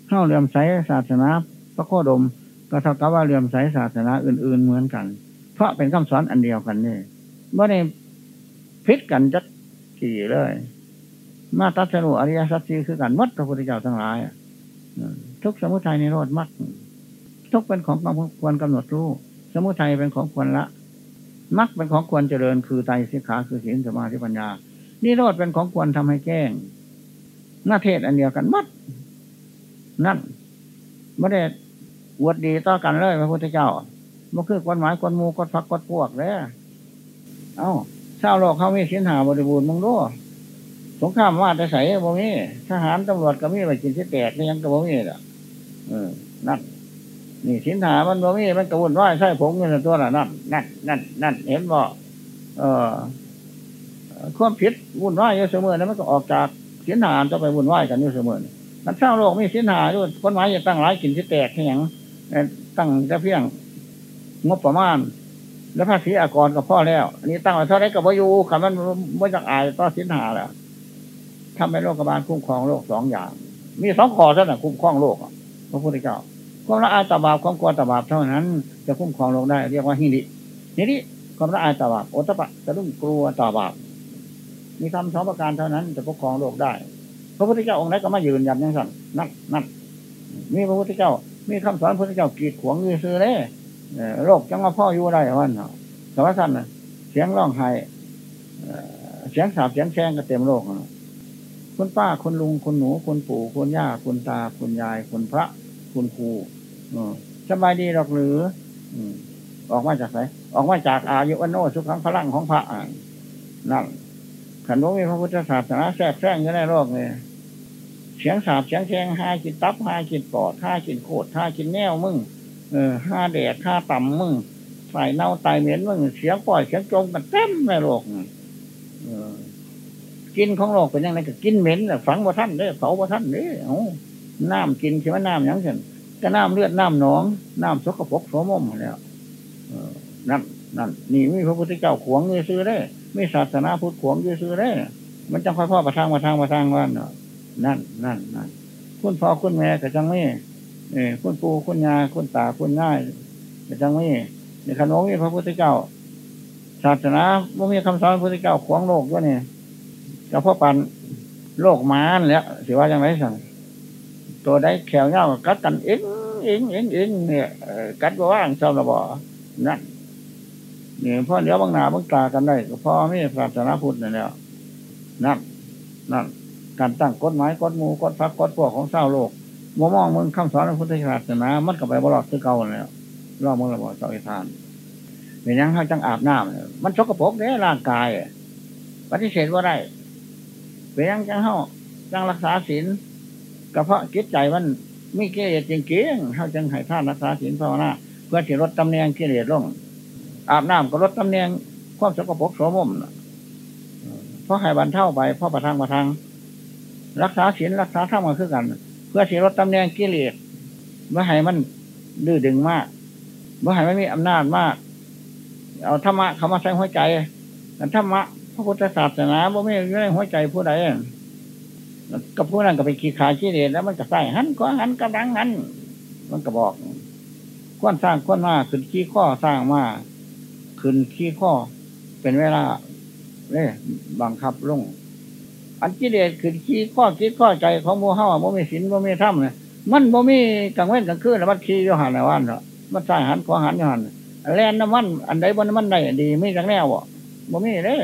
เข้าเรื่อมใสศาสนา พระโคดม ก็เท่ากับว่าเรื่อมใสศาสนาอื่น ๆเหมือนกัน เพราะเป็นคำสอนอันเดียวกันนี่เมื่อในพิษกันจักขี่เลย มาตัดสรุอริยสัจสีคือกันมัดพระพุทธเจ้าทั้งหลายทุกสมุทัยในโลดมัดทุกเป็นของควรกำหนดรู้ สมุทัยเป็นของควรละ มักเป็นของควรเจริญคือไตสิขาคือศีลสมาธิปัญญานี่โลดเป็นของควรทำให้แก้ง หน้าเทศอันเดียวกันมัด นั่นไม่ได้วดดีต่อกันเลยพระพุทธเจ้ามันคือกฎหมายกฎมูกฎพักกฎพวกเลยเอ้าชาวโลกเขามีสินหาบริบูรณ์มึงรู้สงครามว่าจะใส่บ่มีทหารตำรวจก็มีไปกินที่แตกนี่ยังก็บ่มีอะเออนั่น นี่สินหามันบ่มีมันกระวนว่าใช่ผมเงินตัวน่ะนั่นนั่นนั่นนั่นเห็นบ่เออความผิดวุ่นวายเยอะเสมอนั้นมันก็ออกจากสินหาจะไปวุ่นวายกันอยู่เสมอมันเช่าโลกมีสินหาด้วยคนหมายจะตั้งหลายกินที่แตกที่อย่างตั้งจะเพียงงบประมาณ แล้วภาษีอากรกับพ่อแล้วอันนี้ตั้งไว้เท่าไรกับวายูคำมันไม่จักอายต่อสินหาแล้วทำให้โลกบาลคุ้มครองโลกสองอย่าง มีสองข้อเท่านั้นคุ้มครองโลกพระพุทธเจ้า ความละอายตบาปความกลัวตบาปเท่านั้น จะคุ้มครองโลกได้ เรียกว่าฮิริฮิริความละอายตบาปโอตปะจะต้องกลัวตบาปมีคำสองประการเท่านั้นจะปกครองโลกได้ พระพุทธเจ้าองค์ไหนก็มายืนยันอย่างนั้นนั่นนั่นมีพระพุทธเจ้า มีคำสอนพระพุทธเจ้ากีดขวงยืซื้อเลยโลกจังว่าพ่ออยู่ได้วันสวัสดิ์นะเสียงร้องไห้เสียงสาบเสียงแช่งก็เต็มโลกคุณป้าคุณลุงคุณหนูคุณปู่คุณย่าคุณตาคุณยายคุณพระ คุณครู สบายดีหรอกหรือออกมาจากไหนออกมาจากอายุวันโนสุขังพลังของพระนั่นขันโนมีพระพุทธศาสนาแทรกแซงอยู่ในโลกเลยเสียงสาบเสียงแช่งห้ากินตับห้ากินปอดห้ากินโคตรห้ากินแนวมึงเออห้าแดดห้าต่ำมึงใส่เน่าตายเหม็นมึงเสียงปล่อยเสียงจมกันเต็มในโลกกินของโลกเป็นยังไงก็กินเหม็นฝังบ่ท่านเด้เผาบ่ท่านเด้โอ้น้ำกินใช่ไหมน้ำยังเช่น ก็น้ำเลือดน้ำหนอง น้ำสกปรกโสมมแล้วนั่นนั่นนี่มีพระพุทธเจ้าขวงเงยซื้อได้ไม่ศาสนาพุทธขวงเงยซื้อได้ มันจังค่อยพ่อประทางประทางประทางวันนั่นนั่นนั่นคุณพ่อคุณแม่ก็จังไม่เออคุณปู่คุณยาคุณตาคุณง่ายก็จังไม่ในขนมมีพระพุทธเจ้า ศาสนาไม่มีคำสอนพระพุทธเจ้าขวงโลกด้วยเนี่ยจ้าพ่อปันโลกมานแล้วสิว่าจังไรสั่ง ตัวได้แขวเงากัดกันเองเองเองเองเนี่ยกัดว่างชอบระบอนั่นเนี่ยพ่อเดี๋ยวบางนาบางตากันได้ก็พ่อไม่ศาสนาพุทธนี่แล้วนั่นนั่นการตั้งกฎหมายกฎหมู่กฎพักกฎพวกของเศร้าโลกมมองมึงคำสอนของพุทธศาสนามันกับไปบลอดคือเก่าแล้วรอบมึงระบอเจ้าอิทานเป็นยังเขาจังอาบน้ำมันชกกระปกเนี่ยร่างกายปฏิเสธว่าได้เป็นยังจังเฮาจังรักษาศีล กระเพราะจิตใจมันไม่เกลียดจริงเกียงเฮาจังให้ท่านรักษาศีลภาวนาเพื่อที่ลดตำแหน่งกิเลสลงอาบน้ำก็ลดตำแหน่งความสกปรกโสมมเพราะให้บันเท่าไปเพราะประทังประทัง รักษาศีลรักษาธรรมกันคือกัน เพื่อที่ลดตำแหน่งกิเลสเมื่อให้มันดื้อดึงมากเมื่อให้มันมีอำนาจมาก เอาธรรมะเขามาใส่หัวใจธรรมะพระพุทธศาสนาบ่ไม่อยู่ในหัวใจผู้ใด กับผู้นั้นก็ไปขีขาชี้เดชแล้วมันก็ใส่หันก็หันกระดังหันมันก็บอกควนสร้างควนมาขึ้นขี้ข้อสร้างมาขึ้นขี้ข้อเป็นเวลาเนี่ยบังคับลงอันกิเลสขึ้นขี้ข้อคิดข้อใจของโมห้าโมมีศีลโมมีธรรมเนี่ยมันโมมีกลางเว้นกลางคืนแล้วมันขี้ยหันในวันเนาะมันใส่หันขอหันยหันแลนน้ำมัน อันใดบนน้ำมันได้ดีไม่จังแน่วบ่โมมีเลย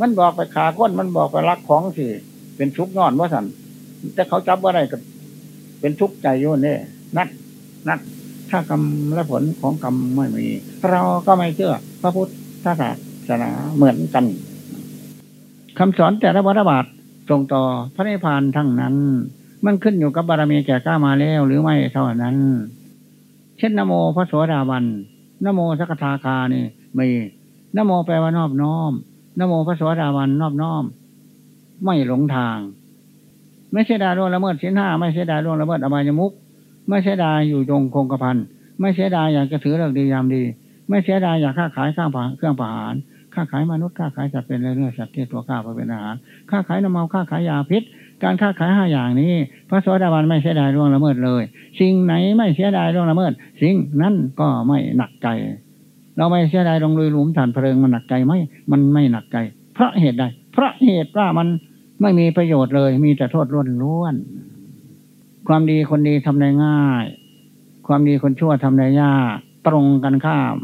มันบอกไปขาก้นมันบอกไปรักของสิ เป็นทุกข์นอนว่าสันแต่เขาจับว่าอะไรกับ เป็นทุกข์ใจโยนเนี่ยนัดนัดถ้ากรรมและผลของกรรมไม่มี เราก็ไม่เชื่อ พระพุทธศาสนาเหมือนกันคำสอนแต่ละวัฏบาทตรงต่อพระนิพพานทั้งนั้น มันขึ้นอยู่กับบารมีแก่กล้ามาแล้วหรือไม่เท่านั้น เช่นนโมพระโสดาบันนโมสักทาคานี่มีนโมแปลว่านอบน้อมนโมพระสวัสดาวันนอบน้อม ไม่หลงทาง ไม่ใช่ดาล่วงละเมิดสินห้าไม่ใช่ดาล่วงละเมิดอบายมุกไม่ใช่ดาอยู่ตรงคงกระพันไม่ใช่ดาอยากจะถือเรื่องดียามดี ไม่ใช่ดาอยากค้าขายข้างเครื่องประหารค้าขายมนุษย์ค้าขายสัตว์เป็นเนื้อสัตว์ที่ตัวข้าวเป็นอาหารค้าขายน้ำเมาค้าขายยาพิษ การค้าขายห้าอย่างนี้ พระสวัสดาวันไม่เสียดายล่วงละเมิดเลย สิ่งไหนไม่เสียดายล่วงละเมิด สิ่งนั้นก็ไม่หนักใจ เราไม่เสียดายลงลุยหลุมฐานเพลิงมันหนักใจไหมมันไม่หนักใจ เพราะเหตุใดเพราะเหตุว่ามัน ไม่มีประโยชน์เลย มีแต่โทษล้วนล้วน ความดีคนดีทำได้ง่าย ความดีคนชั่วทำได้ยาก ตรงกันข้าม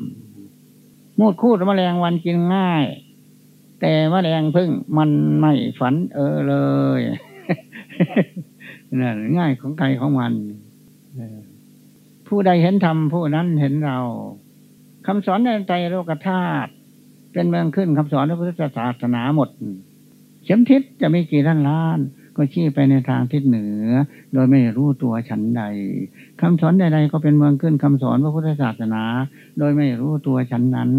มูดคูดแมลงวันกินง่าย แต่มแมลงพึ่งมันไม่ฝัน เออเลยนั่นง่ายของใครของมัน ผู้ใดเห็นธรรมผู้นั้นเห็นเราคำสอนในใจโลกธาตุเป็นเมืองขึ้นคำสอนในพุทธศาสนาหมด เข็มทิศจะมีกี่ล้านล้าน ก็ชี้ไปในทางทิศเหนือ โดยไม่รู้ตัวฉันใดคำสอนใดๆก็เป็นเมืองขึ้นคำสอนพระพุทธศาสนา โดยไม่รู้ตัวฉันนั้น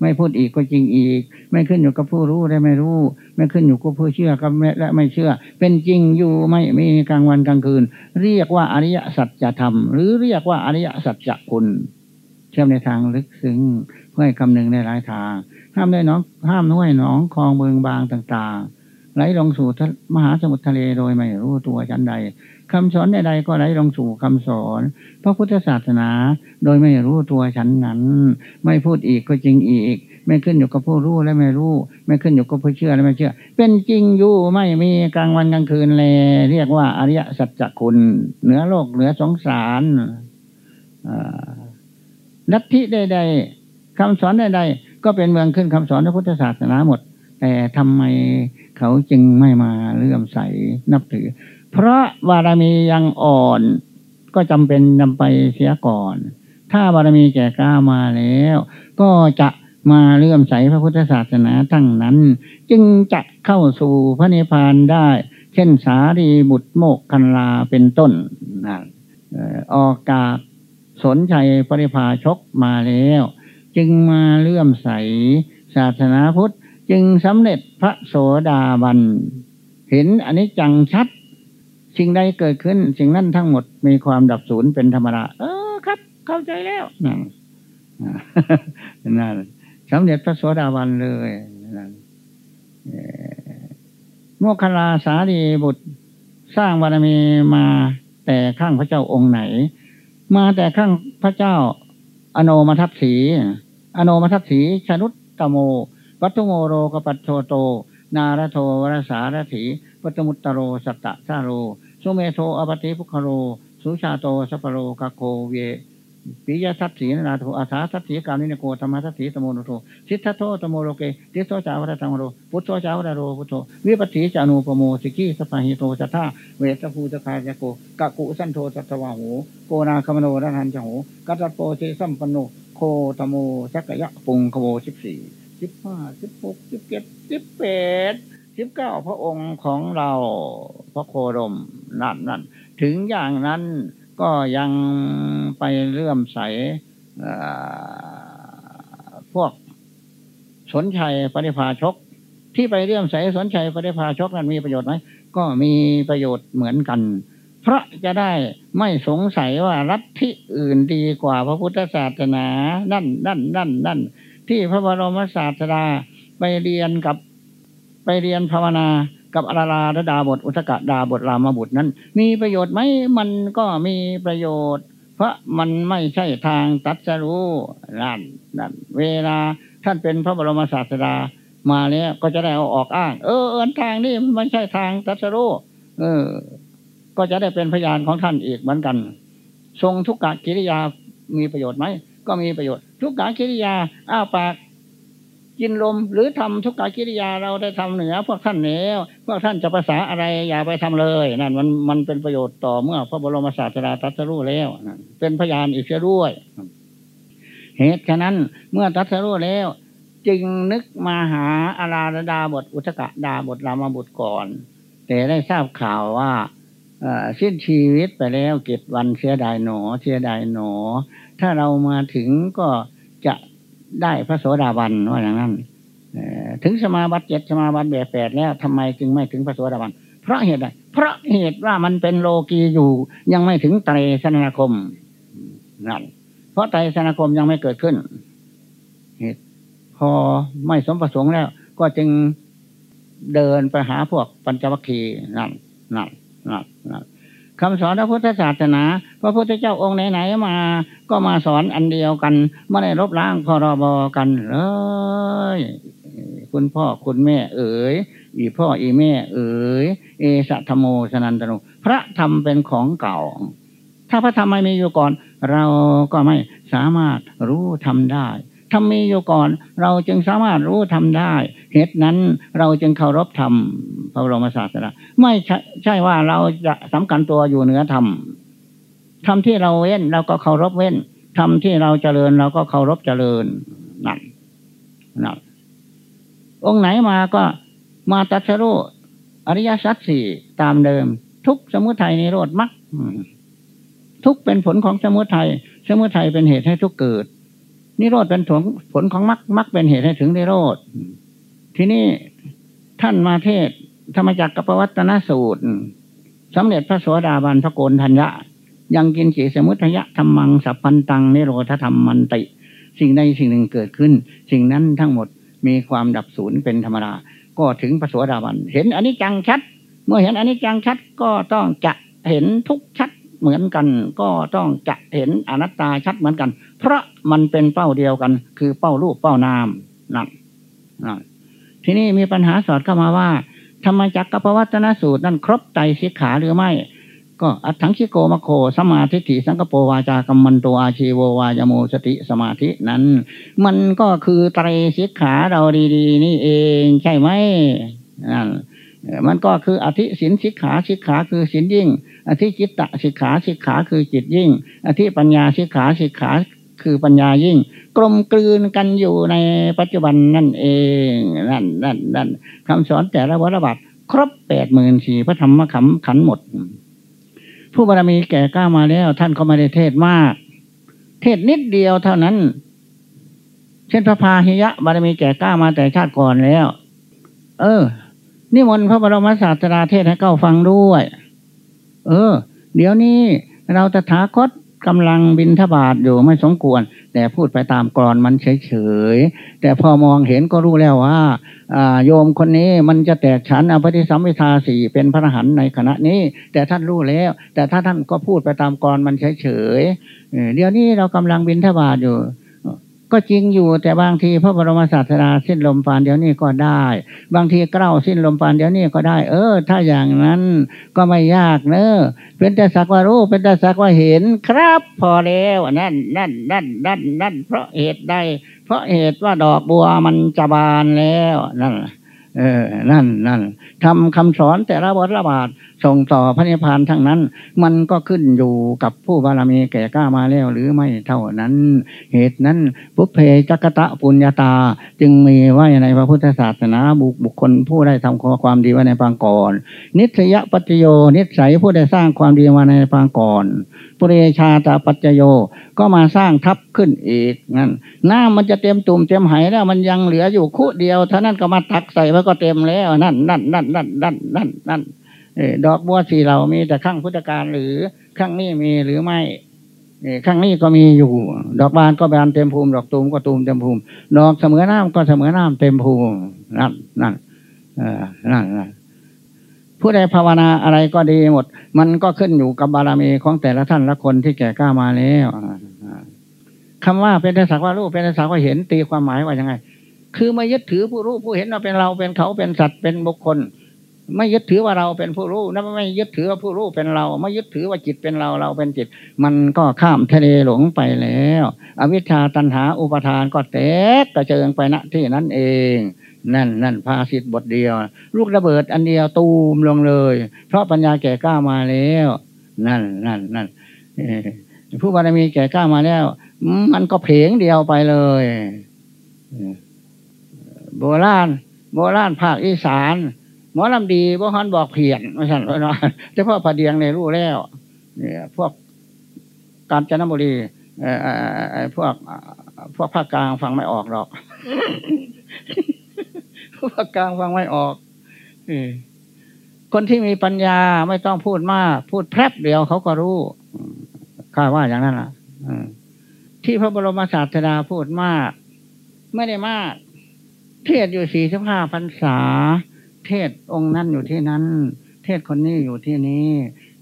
ไม่พูดอีกก็จริงอีก ไม่ขึ้นอยู่กับผู้รู้ได้ไม่รู้ ไม่ขึ้นอยู่กับผู้เชื่อกับและไม่เชื่อ เป็นจริงอยู่ไม่มีกลางวันกลางคืน เรียกว่าอริยสัจธรรม หรือเรียกว่าอริยสัจคุณเชื่อมในทางลึกซึ้งเพื่อให้คำนึงในหลายทาง ห้ามได้น้องห้ามน้อยน้องคลองเบืองบางต่างๆ ไหลลงสู่มหาสมุทรทะเลโดยไม่รู้ตัวชั้นใดคำสอนใดๆก็ไหลลงสู่คำสอนพระพุทธศาสนาโดยไม่รู้ตัวฉันนั้น ไม่พูดอีกก็จริงอีก ไม่ขึ้นอยู่กับผู้รู้และไม่รู้ ไม่ขึ้นอยู่กับผู้เชื่อและไม่เชื่อ เป็นจริงอยู่ไม่มีกลางวันกลางคืนเลยเรียกว่าอริยสัจคุณ เหนือโลกเหนือสงสารลัทธิใดๆคำสอนใดๆก็เป็นเมืองขึ้นคำสอนพระพุทธศาสนาหมด แต่ทำไมเขาจึงไม่มาเลื่อมใสนับถือ เพราะบารมียังอ่อน ก็จำเป็นนำไปเสียก่อน ถ้าบารมีแก่กล้ามาแล้ว ก็จะมาเลื่อมใสพระพุทธศาสนาทั้งนั้น จึงจะเข้าสู่พระนิพพานได้ เช่นสารีบุตรโมกคันลาเป็นต้นนะออกาสนใจปริภาชกมาแล้ว จึงมาเลื่อมใสศาสนาพุทธ จึงสำเร็จพระโสดาบัน เห็นอันนี้จังชัด สิ่งใดเกิดขึ้น สิ่งนั้นทั้งหมดมีความดับสูญเป็นธรรมดาเออครับ เข้าใจแล้วนั่นนั่นสำเร็จพระโสดาบันเลยนั่นโมคคลาสาดีบุตรสร้างบารมีมาแต่ข้างพระเจ้าองค์ไหน มาแต่ข้างพระเจ้า อโนมาทัตสี อโนมาทัตสีชนุตตโม วัตุโมโรกปัตโชโต นารโทวรสารถีปัตมุตตโรสัตตะชาโรสุเมโทอปติพุคโร สุชาโตสัปโรกโคเวปิยทัตสีนาโทอาสาทัตสีกามินโกธรรมทัตสีตโมโนโทสิทธโทตโมโลเกติโสจาวรตังโร พุทโธจาวรโรพุทโธวิปัสสีจานุปโมสิกีสปาหิโตจัตถาเวสภูตคายโกกะกุสันโทสัตวาหูโกนาคมโนรันจโหกัตโปเชสัมปโนโคตโมสักยะปุงขโมสิบสี่ สิบห้าสิบหกสิบเจ็ดสิบแปดสิบเก้าพระองค์ของเราพระโคดมนั่นนั่นถึงอย่างนั้นก็ยังไปเลื่อมใสพวกสนชัยปฏิภาชก ที่ไปเลื่อมใสสนชัยปฏิภาชกนั้นมีประโยชน์ไหมก็มีประโยชน์เหมือนกันเพราะจะได้ไม่สงสัยว่ารัฐที่อื่นดีกว่าพระพุทธศาสนา นั่นนั่นนั่นนั่น ที่พระบรมศาสดาไปเรียนกับไปเรียนภาวนากับอาราระดาบทอุตกะดาบทรามบุตรนั้น มีประโยชน์ไหมมันก็มีประโยชน์ เพราะมันไม่ใช่ทางตัดสรู้นั่นนั่นเวลาท่านเป็นพระบรมศาสดามาแล้วก็จะได้เอาออกอ้าง เออเอินทางนี้มันไม่ใช่ทางตัดสรู้เออ ก็จะได้เป็นพยานของท่านอีกเหมือนกัน ทรงทุกกะกิริยามีประโยชน์ไหมก็มีประโยชน์ ทุกกะกิริยาอ้าปากกินลมหรือทำทุกกากิริยาเราได้ทำเหนือพวกท่านแล้วพวกท่านจะภาษาอะไรอย่าไปทำเลยนั่นมันมันเป็นประโยชน์ต่อเมื่อพระบรมศาสดาตรัสรู้แล้วเป็นพยานอีกเสียด้วย เหตุฉะนั้นเมื่อตรัสรู้แล้ว จึงนึกมาหาอาราดาบทอุตกะดาบทรามาบุตรก่อน แต่ได้ทราบข่าวว่าสิ้นชีวิตไปแล้วเก็บวันเสียดายหนอเสียดายหนอ ถ้าเรามาถึงก็จะได้พระโสดาบันว่าอย่างนั้นถึงสมาบัติเจ็ดสมาบัติแบบแปดแล้วทำไมจึงไม่ถึงพระโสดาบัน เพราะเหตุใดเพราะเหตุว่ามันเป็นโลกีอยู่ยังไม่ถึงไตรสนาคมนั่นเพราะไตรสนาคมยังไม่เกิดขึ้นเหตุพอไม่สมประสงค์แล้ว ก็จึงเดินไปหาพวกปัญจวัคคีย์นั่นนั่นนั่นนั่น คำสอนพระพุทธศาสนา พระพุทธเจ้าองค์ไหนๆมา ก็มาสอนอันเดียวกันไม่ได้ลบล้างพรบกันเลยคุณพ่อคุณแม่เอ๋ยอีพ่ออีแม่ เอ๋ยเอสะธโมสนันตโนพระธรรมเป็นของเก่า ถ้าพระธรรมไม่มีอยู่ก่อน เราก็ไม่สามารถรู้ทำได้ ทำมีอยู่ก่อน เราจึงสามารถรู้ทำได้ เหตุนั้นเราจึงเคารพธรรมพระบรมศาสดาไม่ใช่ใช่ว่าเราจะสำคัญตัวอยู่เหนือธรรมทำที่เราเว้นเราก็เคารพเว้นทำที่เราเจริญเราก็เคารพเจริญนั่นนั่นองค์ไหนมาก็มาตัดสรู้อริยสัจสี่ตามเดิม ทุกสมุทัยในโรดมักทุกเป็นผลของสมุทัยสมุทัยเป็นเหตุให้ทุกเกิด นิโรธเป็นผลผลของมรรคมรรคเป็นเหตุให้ถึงนิโรธทีนี้ท่านมาเทศธรรมจักรกปวัตนสูตรสำเร็จพระโสดาบันพระโกนทัญญะ ยังกินขีสมุทยะธรรมังสัพพันตังนิโรธธรรมมันติ สิ่งใดสิ่งหนึ่งเกิดขึ้น สิ่งนั้นทั้งหมดมีความดับสูญเป็นธรรมดาก็ถึงพระสวสดาบัน เห็นอันนี้จังชัด เมื่อเห็นอันนี้จังชัดก็ต้องจะเห็นทุกชัด เหมือนกัน ก็ต้องจะเห็นอนัตตาชัดเหมือนกัน เพราะมันเป็นเป้าเดียวกัน คือเป้ารูปเป้านามนั่นทีนี้มีปัญหาสอดเข้ามาว่าธรรมจักรกับวัตนสูตร นั่นครบไตสิกขาหรือไม่ ก็อัถังชิโกมโคสมาธิฐิสังกปวาจากรรมันโตอาชีโววายโมสติสมาธินั้น มันก็คือไตรสิกขาเราดี ๆ นี่เองใช่ไหมนั่น มันก็คืออธิสินสิกขาสิกขาคือสินยิ่ง อธิจิตตสิกขาสิกขาคือจิตยิ่ง อธิปัญญาสิกขาสิกขาคือปัญญายิ่ง กลมกลืนกันอยู่ในปัจจุบันนั่นเองนั่นนั่นนั่นคำสอนแต่ละวัฏบัตครบแปดหมื่นสี่พระธรรมขันขันหมด ผู้บารมีแก่กล้ามาแล้ว ท่านก็ไม่ได้เทศมาก เทศนิดเดียวเท่านั้น เช่นพระพาหิยะบารมีแก่กล้ามาแต่ชาติก่อนแล้ว เออ นิมนต์พระบรมศาสดาเทศให้เก้าฟังด้วย เออ เดี๋ยวนี้เราตถาคตกำลังบินทบาทอยู่ไม่สมควร แต่พูดไปตามกรอนมันเฉยๆ แต่พอมองเห็นก็รู้แล้วว่าโยมคนนี้มันจะแตกฉันอภิสัมวิทาสี่เป็นพระหันในขณะนี้ แต่ท่านรู้แล้ว แต่ถ้าท่านก็พูดไปตามกรอนมันเฉยๆเดี๋ยวนี้เรากำลังบินทบาทอยู่ ก็จริงอยู่แต่บางทีพระบรมศาสดาสิ้นลมปานเดี๋ยวนี้ก็ได้ บางทีเกล้าสิ้นลมปานเดี๋ยวนี้ก็ได้ เออ ถ้าอย่างนั้นก็ไม่ยากเนอะเป็นแต่สักว่ารู้เป็นแต่สักว่าเห็นครับ พอแล้วนั่นนั่นนั่นนั่นนั่นเพราะเหตุใดเพราะเหตุว่าดอกบัวมันจะบานแล้วนั่นเออนั่นนั่นทำคำสอนแต่ละบทละบาทส่งต่อพระนิพพานทั้งนั้น มันก็ขึ้นอยู่กับผู้บารมีแก่กล้ามาแล้วหรือไม่เท่านั้น เหตุนั้นปุเพจักตะปุญญาตา จึงมีไว้ในพระพุทธศาสนาบุคบุคคลผู้ได้ทำความดีไว้ในปางก่อน นิสยปัจโยนิสัยผู้ได้สร้างความดีมาในปางก่อนปุเรชาตาปัจโยก็มาสร้างทับขึ้นอีกนั่นน้ำมันจะเต็มตุ่มเต็มไหแล้วมันยังเหลืออยู่คู่เดียวเท่านั้นก็มาตักใส่แล้วก็เต็มแล้วนั่นนั่นนั่นนั่นนั่นนั่นนั่น ดอกบัวสีเหล่ามีแต่ข้างพุทธการหรือข้างนี้มีหรือไม่ข้างนี้ก็มีอยู่ ดอกบานก็บานเต็มภูมิดอกตูมก็ตูมเต็มภูมิ ดอกเสมอน้ำก็เสมอน้ำเต็มภูมินั่นนั่นนั่นนั่นผู้ใดภาวนาอะไรก็ดีหมด มันก็ขึ้นอยู่กับบารมีของแต่ละท่านละคนที่แก่กล้ามาแล้วคำว่าเป็นแต่สักว่ารู้เป็นแต่สักว่าเห็นตีความหมายว่ายังไง คือไม่ยึดถือผู้รู้ผู้เห็นว่าเป็นเราเป็นเขาเป็นสัตว์เป็นบุคคล ไม่ยึดถือว่าเราเป็นผู้รู้นะไม่ยึดถือว่าผู้รู้เป็นเรา ไม่ยึดถือว่าจิตเป็นเราเราเป็นจิต มันก็ข้ามทะเลหลงไปแล้ว อวิชชาตันหาอุปทานก็แตกกระเจิงไปณที่นั้นเอง นั่นนั่นภาสิทธ์บทเดียว ลูกระเบิดอันเดียวตูมลงเลย เพราะปัญญาแก่กล้ามาแล้ว นั่นนั่นนั่นผู้บารมีแก่กล้ามาแล้วมันก็เพงเดียวไปเลยโบราณโบราณภาคอีสาน มอลำดีบ่ฮันบอกเพียนไม่ใช่เนาะแต่พ่อพอเดียงในรู้แล้วเนี่ยพวกกาญจนบุรีเออพวกพวกภาคกลางฟังไม่ออกหรอกพวกภาคกลางฟังไม่ออกคนที่มีปัญญาไม่ต้องพูดมาก พูดแพรบเดียวเขาก็รู้ข้าว่าอย่างนั้นล่ะที่พระบรมศาสดาพูดมาก ไม่ได้มาก เทศอยู่สี่สิบห้าพรรษา เทศองค์นั้นอยู่ที่นั้น เทศคนนี้อยู่ที่นี้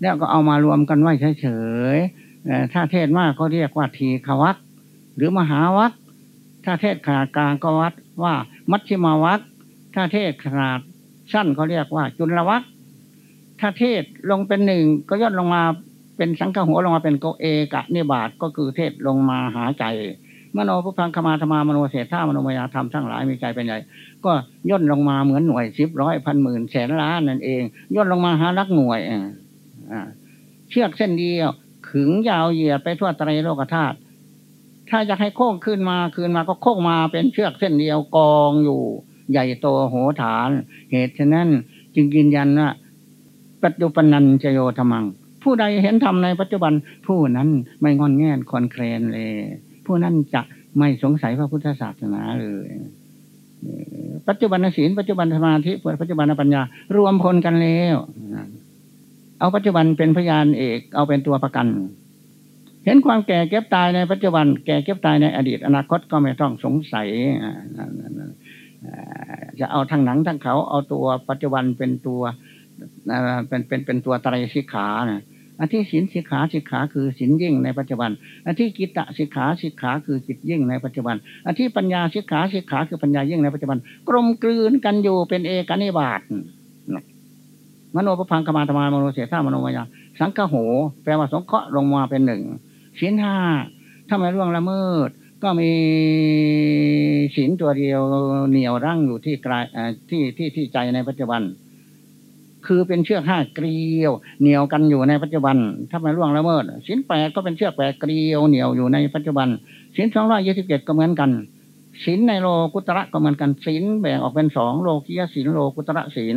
แล้วก็เอามารวมกันไว้เฉยๆถ้าเทศมากก็เรียกว่าทีขวักหรือมหาวัคถ้าเทศขนาดกลางก็วัดว่ามัชชิมาวัคถ้าเทศขนาดสั้นก็เรียกว่า จุลวัคถ้าเทศลงเป็นหนึ่งก็ย่นลงมาเป็นสังฆหัวลงมาเป็นโกเอกะนิบาตก็คือเทศลงมาหาใจ มโนพุพังคมาธรรมามโนเศรษฐามโนมยาธรรมทั้งหลายมีใจเป็นใหญ่ก็ย่นลงมาเหมือนหน่วยสิบร้อยพันหมื่นแสนล้านนั่นเอง ย่นลงมาหารักหน่วยเชือกเส้นเดียว ขึงยาวเหยียดไปทั่วไตรโลกธาตุถ้าอยากให้โค้งขึ้นมาคืนมาก็โค้งมาเป็นเชือกเส้นเดียวกองอยู่ ใหญ่โตโหฐาน เหตุฉะนั้นจึงยืนยันว่าปัจจุบันนันจโยธรรมัง ผู้ใดเห็นธรรมในปัจจุบันผู้นั้นไม่งอนแง่นคอนแคลนเลย ผู้นั้นจะไม่สงสัยพระพุทธศาสนาเลยปัจจุบันศีลปัจจุบันสมาธิปัจจุบันปัญญา รวมพลกันแล้วเอาปัจจุบันเป็นพยานเอกเอาเป็นตัวประกัน เห็นความแก่เก็บตายในปัจจุบัน แก่เก็บตายในอดีต อนาคตก็ไม่ต้องสงสัยจะเอาทั้งหนังทั้งเขา เอาตัวปัจจุบันเป็นตัวเป็นเป็นเป็นตัวไตรสิกขานะ อันที่ศีลสิกขาสิกขาคือศีลยิ่งในปัจจุบัน อันที่กิตตสิกขาสิกขาคือจิตยิ่งในปัจจุบัน อันที่ปัญญาสิกขาสิกขาคือปัญญายิ่งในปัจจุบัน กลมกลืนกันอยู่เป็นเอกนิบาตมโนปพังกมาตมามโนเสธามโนมายาสังฆโห แปลว่าสงเคราะห์ลงมาเป็นหนึ่งศีลห้าถ้าไม่ร่วงละเมิด ก็มีศีลตัวเดียวเหนียวรั้งอยู่ที่กลายที่ที่ที่ใจในปัจจุบัน คือเป็นเชือกห้าเกลียว เหนียวกันอยู่ในปัจจุบัน ถ้าไม่ล่วงละเมิดสินแปดก็เป็นเชือกแปดเกลียวเหนียวอยู่ในปัจจุบันสินสองร้อยยี่สิบเจ็ดก็เหมือนกันสินในโลกุตระก็เหมือนกันสินแบ่งออกเป็นสองโลกียศีลโลกุตระศีล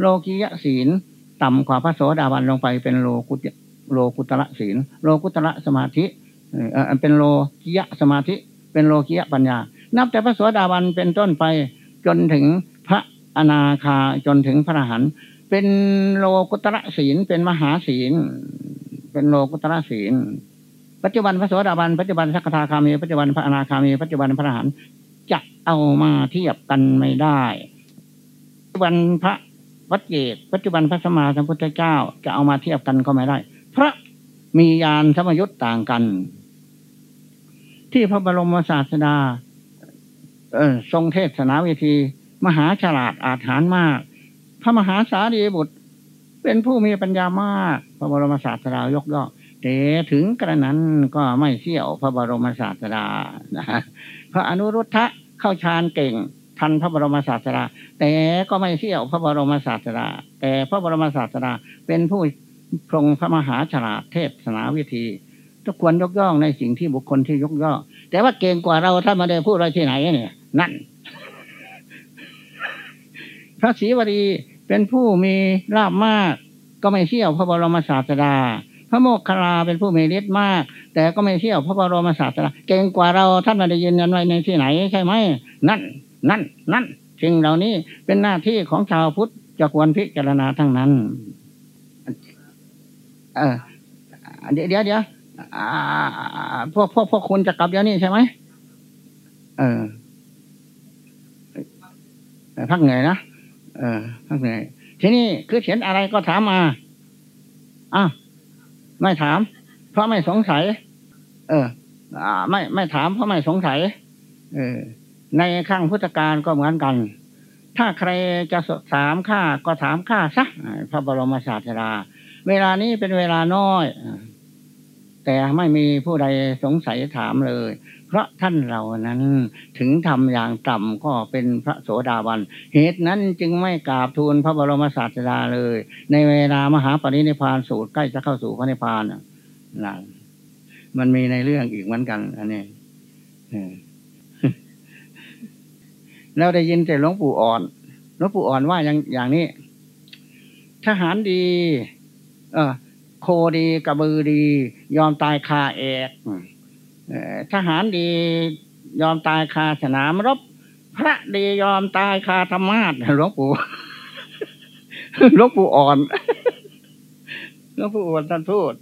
โลกียศีลต่ำกว่าพระโสดาบันลงไปเป็นโลกุตโลกุตระศีลโลกุตระสมาธิเออเป็นโลกียสมาธิ เป็นโลกียปัญญา นับแต่พระโสดาบันเป็นต้นไปจนถึงพระอนาคาจนถึงพระอรหันต์ เป็นโลกุตระศีลเป็นมหาศีล เป็นโลกุตระศีล ปัจจุบันพระโสดาบันปัจจุบันสักทาคามีปัจจุบันพระอนาคามีปัจจุบันพระอรหันต์จะเอามาเทียบกันไม่ได้ ปัจจุบันพระวัดเกตปัจจุบันพระสมมาสัมพุทธเจ้า จะเอามาเทียบกันก็ไม่ได้ พระมียานสมยุตต่างกัน ที่พระบรมศาสดาทรงเทศนาวิธี มหาฉลาดอาถรรพ์มาก พระมหาสารีบุตร เป็นผู้มีปัญญามาก พระบรมศาสดายกย่องแต่ถึงกระนั้นก็ไม่เที่ยวพระบรมศาสดานะพระอนุรุทธะเข้าฌานเก่งทันพระบรมศาสดาแต่ก็ไม่เที่ยวพระบรมศาสดาแต่พระบรมศาสดาเป็นผู้พรงพระมหาฉลาดเทศนาวิธีทุกควรยกย่องในสิ่งที่บุคคลที่ยกย่องแต่ว่าเก่งกว่าเราถ้ามาได้พูดอะไรที่ไหนเนี่ย นั่น พระศรีวรี เป็นผู้มีลาบมาก ก็ไม่เที่ยวพระบรมศาสดา พระโมคคัลลาเป็นผู้มีฤทธิ์มาก แต่ก็ไม่เที่ยวพระบรมศาสดา เก่งกว่าเราท่านมาได้ยินกันไว้ในที่ไหนใช่ไหมนั่น นั่น นั่นสิ่งเหล่านี้เป็นหน้าที่ของชาวพุทธจะควรพิจารณาทั้งนั้น เออเดี๋ยวเดี๋ยวเดี๋ยวพวกพวกพวกคุณจะกลับเดี๋ยวนี้ใช่ไหมเออพักเหนื่อยนะ เออทั้งเหนื่อยทีนี้คือเขียนอะไรก็ถามมาอะไม่ถาม เพราะไม่สงสัย เออ อ่า ไม่ไม่ถามเพราะไม่สงสัย เออ ในข้างพุทธการก็เหมือนกัน ถ้าใครจะถามข้าก็ถามข้าซะพระบรมศาสดาเวลานี้เป็นเวลาน้อยแต่ไม่มีผู้ใดสงสัยถามเลย พราะท่านเหล่านั้น ถึงทำอย่างต่ำก็เป็นพระโสดาบัน เหตุนั้นจึงไม่กราบทูลพระบรมศาสดาเลย ในเวลามหาปรินิพานสูตรใกล้จะเข้าสู่พระนิพพานนั่นมันมีในเรื่องอีกเหมือนกัน อันนี้แล้วได้ยินแต่หลวงปู่อ่อนหลวงปู่อ่อนว่าอย่างอย่างนี้ ทหารดี เออโคดีกระบือดี ยอมตายคาเอก ทหารดียอมตายคาสนามรบ พระดียอมตายคาธรรมาสหลวงปู่หลวงปู่อ่อนหลวงปู่อ่อนท่านพูด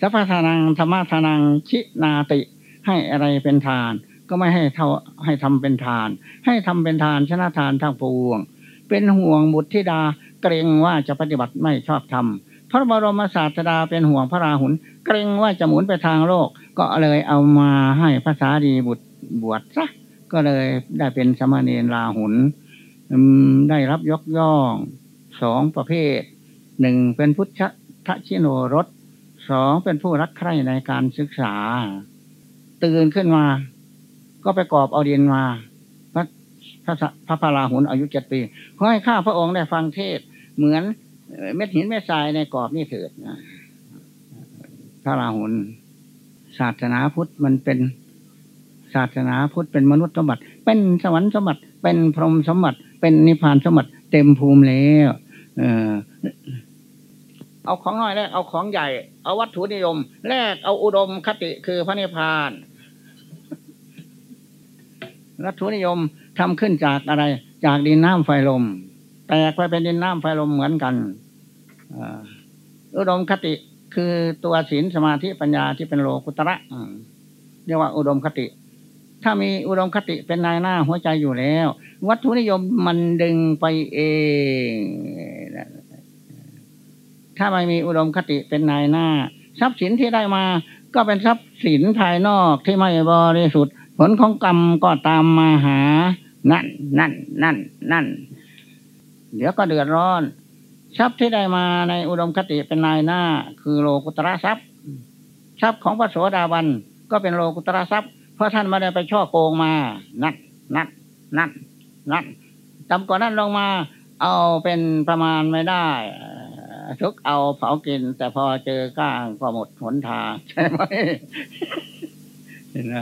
สัพพทานังธรรมทานังชินาติให้อะไรเป็นทาน ก็ไม่ให้เท่าให้ทำเป็นทาน ให้ทำเป็นทานชนะทานทางปวง เป็นห่วงบุตรธิดาเกรงว่าจะปฏิบัติไม่ชอบธรรม พระบรมศาสดาเป็นห่วงพระราหุลเกรงว่าจะหมุนไปทางโลก ก็เลยเอามาให้ภาษาดีบุตรบวชซะก็เลยได้เป็นสมณีราหุลได้รับยกย่องสองประเภทหนึ่งเป็นพุทธทชิโนรสสองเป็นผู้รักใคร่ในการศึกษา ตื่นขึ้นมา ก็ไปกอบเอาเดียนมา พระพระพระพาราหุลอายุเจ็ดปีขอให้ข้าพระองค์ได้ฟังเทศเหมือน เม็ดหินเม็ดทรายในกรอบนี่เถิดพระราหุลศาสนาพุทธมันเป็นศาสนาพุทธเป็นมนุษย์สมบัติ เป็นสวรรค์สมบัติ เป็นพรหมสมบัติ เป็นนิพพานสมบัติ เต็มภูมิแล้วเออเอาของน้อยแลกเอาของใหญ่ เอาวัตถุนิยม แลกเอาอุดมคติคือพระนิพพานวัตถุนิยมทำขึ้นจากอะไร จากดินน้ำไฟลม แตกไปเป็นดินน้ำไฟลมเหมือนกัน อุดมคติคือตัวศีลสมาธิปัญญาที่เป็นโลกุตระเรียกว่าอุดมคติ ถ้ามีอุดมคติเป็นนายหน้าหัวใจอยู่แล้ว วัตถุนิยมมันดึงไปเอง ถ้าไม่มีอุดมคติเป็นนายหน้า ทรัพย์สินที่ได้มา ก็เป็นทรัพย์สินภายนอกที่ไม่บริสุทธิ์ผลของกรรมก็ตามมาหา นั่น นั่น นั่น นั่น เดี๋ยวก็เดือดร้อน ทรัพย์ที่ได้มาในอุดมคติเป็นนายหน้า คือโลกุตระทรัพย์ทรัพย์ของพระโสดาบันก็เป็นโลกุตระทรัพย์ เพราะท่านไม่ได้ไปช่อโกงมา นั่นนั่นนั่นนั่นต่ำกว่านั้นลงมาเอาเป็นประมาณไม่ได้ทุกเอาเผากิน แต่พอเจอก้างก็หมดหนทางใช่ไหมเห็นไหม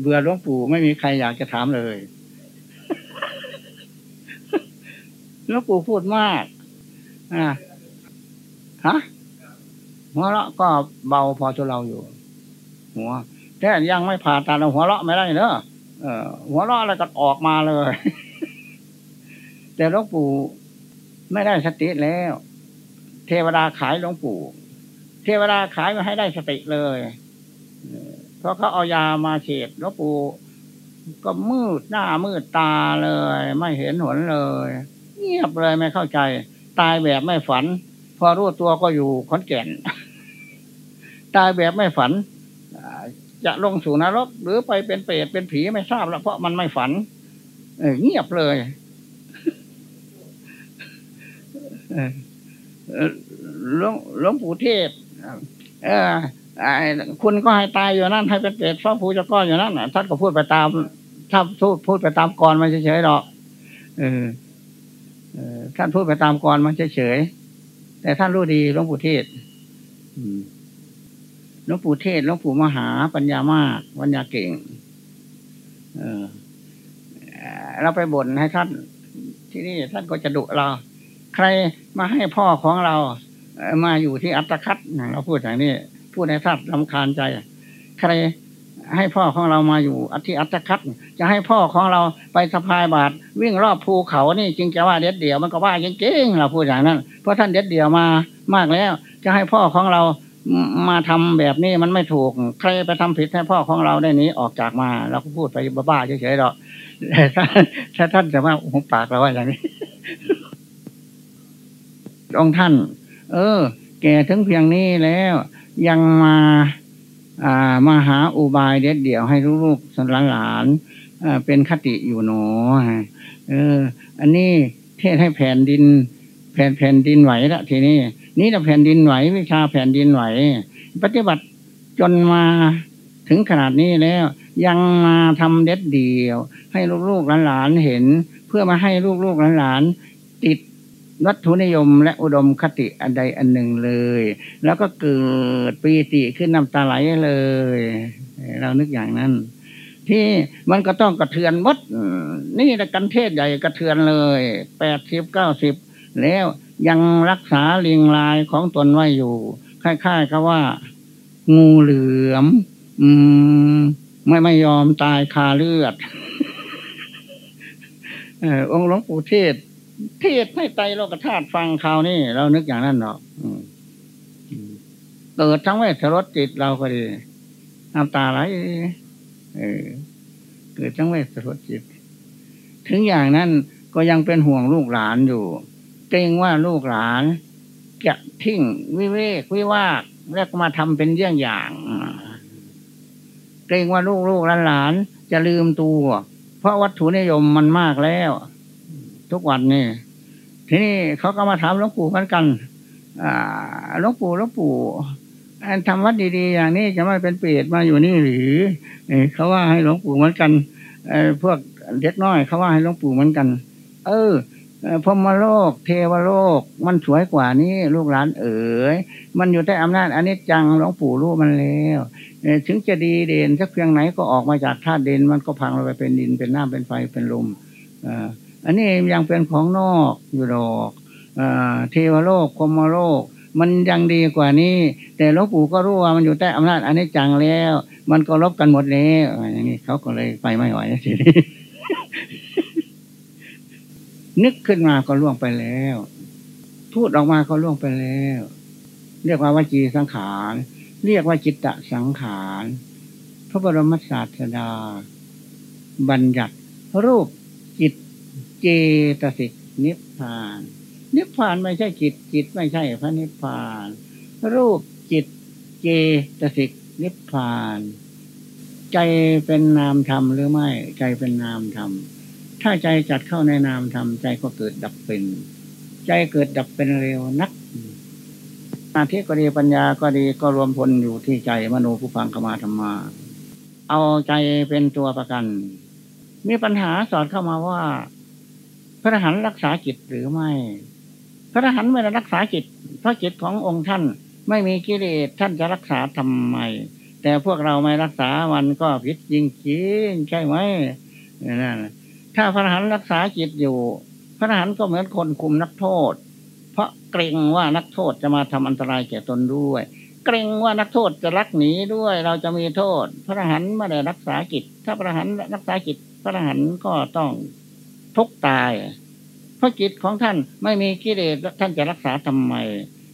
เบื่อหลวงปู่ไม่มีใครอยากจะถามเลยห ลวงปู่พูดมาก อ่าฮะหัวเราะก็เบาพอตัวเราอยู่ หัวแต่ยังไม่ผ่าตัดหัวเราะไม่ได้เนอะหัวเราะอะไรก็ออกมาเลย แต่หลวงปู่ไม่ได้สติแล้ว เทวดาขายหลวงปู่ เทวดาขายมาให้ได้สติเลย เพราะเขาเอายามาเฉีดหลวงปู่ก็มืดหน้ามืดตาเลย ไม่เห็นหนเลย เงียบเลยไม่เข้าใจ ตายแบบไม่ฝัน พอรู้ตัวก็อยู่ขอนแก่น ตายแบบไม่ฝันจะลงสู่นรก หรือไปเป็นเปรตเป็นผีไม่ทราบแล้วเพราะมันไม่ฝันเงียบเลยหลวงหลวงปู่เทพเออคุณก็ให้ตายอยู่นั่นให้เป็นเปรตพระภูจะก้อนอยู่นั่นท่านก็พูดไปตามถ้าพูดพูดไปตามกรมันเฉยๆหรอกเออ ท่านพูดไปตามกรมันเฉยๆแต่ท่านรู้ดีหลวงปู่เทศหลวงปู่เทศหลวงปู่มหาปัญญามากปัญญาเก่ง เออเราไปบ่นให้ท่าน ที่นี่ท่านก็จะดุเรา ใครมาให้พ่อของเรามาอยู่ที่อัตคัดเราพูดอย่างนี้ พูดในท่านลำคาญใจ ใคร ให้พ่อของเรามาอยู่อธิอัตคัดจะให้พ่อของเราไปสะพายบาทวิ่งรอบภูเขานี่จริงจะว่าเด็ดเดี่ยวมันก็ว่าเก่งๆเราพูดอย่างนั้น เพราะท่านเด็ดเดี่ยวมามากแล้ว จะให้พ่อของเรามาทำแบบนี้มันไม่ถูก ใครไปทำผิดให้พ่อของเราได้นี้ออกจากมาเราก็พูดไปบ้าๆเฉยๆหรอกแต่ถ้าท่านจะว่าหัวปากเราว่าอย่างนี้องท่าน เออ แก่ถึงเพียงนี้แล้ว ยังมา มาหาอุบายเด็ดเดี่ยวให้ลูกๆสหลานเป็นคติอยู่หนอเออ อันนี้เทศให้แผ่นดิน แผ่นแผ่นดินไหวละทีนี้นี่แต่แผ่นดินไหววิชาแผ่นดินไหว ปฏิบัติจนมาถึงขนาดนี้แล้ว ยังมาทำเด็ดเดี่ยว ให้ลูกๆหลานๆเห็น เพื่อมาให้ลูกๆหลานๆติด วัตถุนิยมและอุดมคติอันใดอันหนึ่งเลย แล้วก็เกิดปีติขึ้นน้ำตาไหลเลย เรานึกอย่างนั้น ที่มันก็ต้องกระเทือนมดนี่ละกันเทศใหญ่กระเทือนเลยแปดสิบเก้าสิบแล้วยังรักษาลียงลายของตนไว้อยู่คล้ายๆกับว่า งูเหลือม อืม ไม่ไม่ยอมตายคาเลือดอองค์หลวงปู่เทศ เทศให้ไตโลกธาตุฟังคราวนี้เรานึกอย่างนั้นเนาะเกิดทั้งเวทรสจิตเราก็ดีน้ำตาไหลเออ เกิดทั้งเวทรสจิต ถึงอย่างนั้นก็ยังเป็นห่วงลูกหลานอยู่เกรงว่าลูกหลานจะทิ้งวิเวกวิวากแล้วก็มาทำเป็นเยี่ยงอย่างเกรงว่าลูกลูกหลานจะลืมตัว เพราะวัตถุนิยมมันมากแล้ว ทุกวันนี่ทีนี้เขาก็มาถามหลวงปู่เหมือนกันหลวงปู่หลวงปู่ทำวัดดีๆ อย่างนี้จะไม่เป็นเปรตมาอยู่นี่หรือเขาว่าให้หลวงปู่เหมือนกันพวกเด็กน้อยเขาว่าให้หลวงปู่เหมือนกัน เออพมโลก เทวโลก มันสวยกว่านี้ลูกหลานเอ๋ยมันอยู่ใต้อำนาจอันนี้จังหลวงปู่รู้มันแล้วถึงจะดีเด่นสักเพียงไหนก็ออกมาจากธาตุเด่นมันก็พังลงไปเป็นดินเป็นน้ำเป็นไฟเป็นลมอ่า อันนี้ยังเป็นของนอกอยู่ดอกเทวโลกคมโลก มันยังดีกว่านี้ แต่หลวงปู่ก็รู้ว่ามันอยู่ใต้อำนาจอันนี้จังแล้ว มันก็ลบกันหมดแล้วอย่างนี้เขาก็เลยไปไม่ไหวทีนี้นึกขึ้นมาก็ล่วงไปแล้ว พูดออกมาก็ล่วงไปแล้ว เรียกว่าวจีสังขาร เรียกว่าจิตตสังขาร พระบรมศาสดา บัญญัติรูป เจตสิกนิพพาน นิพพานไม่ใช่จิตจิตไม่ใช่พระนิพพาน รูปจิตเจตสิกนิพพาน ใจเป็นนามธรรมหรือไม่ใจเป็นนามธรรมถ้าใจจัดเข้าในนามธรรมใจก็เกิดดับเป็น ใจเกิดดับเป็นเร็วนักอาทิก็ดีปัญญาก็ดีก็รวมพลอยู่ที่ใจมโนผู้ฟังขมาธรรมา เอาใจเป็นตัวประกัน มีปัญหาสอนเข้ามาว่า พระอรหันต์รักษาจิตหรือไม่ พระอรหันต์ไม่ได้รักษาจิต เพราะจิตขององค์ท่านไม่มีกิเลสท่านจะรักษาทำไม แต่พวกเราไม่รักษามันก็ผิดจริงๆใช่ไหมนั่นถ้าพระอรหันต์รักษาจิตอยู่ พระอรหันต์ก็เหมือนคนคุมนักโทษ เพราะเกรงว่านักโทษจะมาทำอันตรายแก่ตนด้วย เกรงว่านักโทษจะลักหนีด้วย เราจะมีโทษ พระอรหันต์ไม่ได้รักษาจิต ถ้าพระอรหันต์รักษาจิต พระอรหันต์ก็ต้อง ทุกตาย เพราะจิตของท่านไม่มีกิเลสท่านจะรักษาทำไม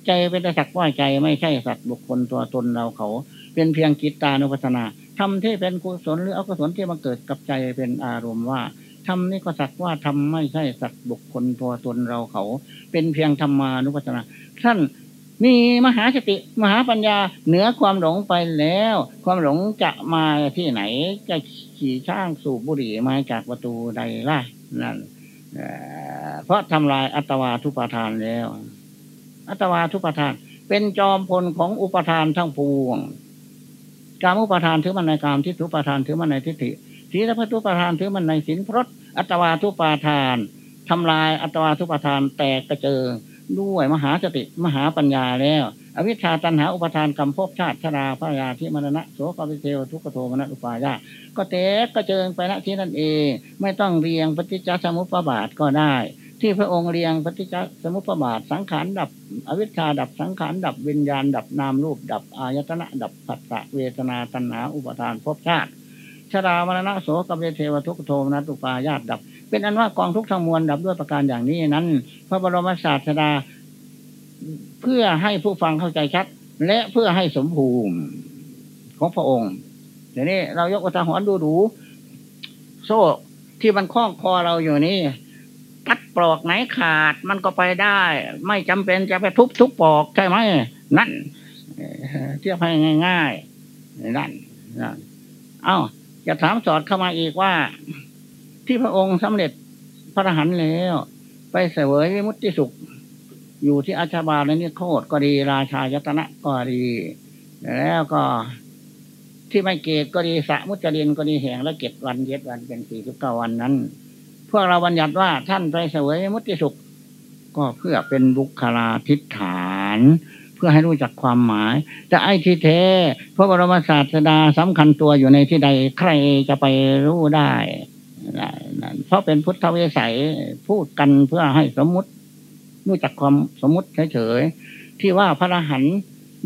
ใจเป็นสักว่าใจไม่ใช่สัตว์บุคคลตัวตนเราเขา เป็นเพียงจิตตานุปัสนาทำที่เป็นกุศลหรืออกุศลที่มาเกิดกับใจเป็นอารมณ์ว่าทำนี่ก็สักว่าทำไม่ใช่สัตว์บุคคลตัวตนเราเขา เป็นเพียงธรรมานุปัสสนา ท่านมีมหาสติมหาปัญญาเหนือความหลงไปแล้ว ความหลงจะมาที่ไหน จะขี่ช่างสูบบุหรี่มาจากประตูใดล่ะ นั่นเพราะทำลายอัตวาทุปาทานแล้ว อัตวาทุปาทาน เป็นจอมพลของอุปทานทั้งปวงการอุปทานถือมันในกามทิฏฐุปาทานถือมันในทิฏฐิศีลพัทุปาทานถือมันในศีลพรตอัตวาทุปาทานทำลายอัตวาทุปาทานแตกกระเจิง ด้วยมหาสติมหาปัญญาแล้ว อวิชชาตันหาอุปทานกรรมภพชาติชราพระยาที่มรณะโสกวิเทวทุกขโทมนัอุปายาก็แตกกระเจิงไปณที่นั่นเอง ไม่ต้องเรียงปฏิจจสมุปบาทก็ได้ ที่พระองค์เรียงปฏิจจสมุปบาทสังขารดับ อวิชชาดับสังขารดับวิญญาณ ดับนามรูป ดับอายตนะ ดับผัสสะเวทนาตัณหาอุปทานภพชาติชรามรณะโสกเวเทวทุกโทมนัตุปายาตดับ เป็นอันว่ากองทุกทั้งมวลดับด้วยประการอย่างนี้นั้น พระบรมศาสดาเพื่อให้ผู้ฟังเข้าใจชัด และเพื่อให้สมภูมิของพระองค์เดี๋ยวนี้เรายกอุทาหรณ์ดูดูโซ่ที่มันคล้องคอเราอยู่นี่ตัดปลอกไหนขาดมันก็ไปได้ ไม่จำเป็นจะไปทุบทุกปลอกใช่ไหมนั่นเทียบให้ง่ายๆนั่นนั่นเอ้าจะถามสอดเข้ามาอีกว่า ที่พระองค์สำเร็จพระอรหันต์แล้ว ไปเสวยวิมุตติสุข อยู่ที่อาชาบาลนนิโคตรก็ดี ราชายตนะก็ดี แล้วก็ที่ไม่เกตก็ดีสะมุจรินก็ดีแห่งและเก็ดวันเย็ดวันเป็นสี่สิบเก้าวันนั้น พวกเราบัญญัติว่าท่านไปเสวยมุติสุข ก็เพื่อเป็นบุคลาธิฐาน เพื่อให้รู้จักความหมาย แต่ไอ้ที่แท้พระบรมศาสดาสำคัญตัวอยู่ในที่ใดใครจะไปรู้ได้ เพราะเป็นพุทธเวสัยพูดกันเพื่อให้สมมติรู้จักความสมมติเฉยๆที่ว่าพระอรหันต์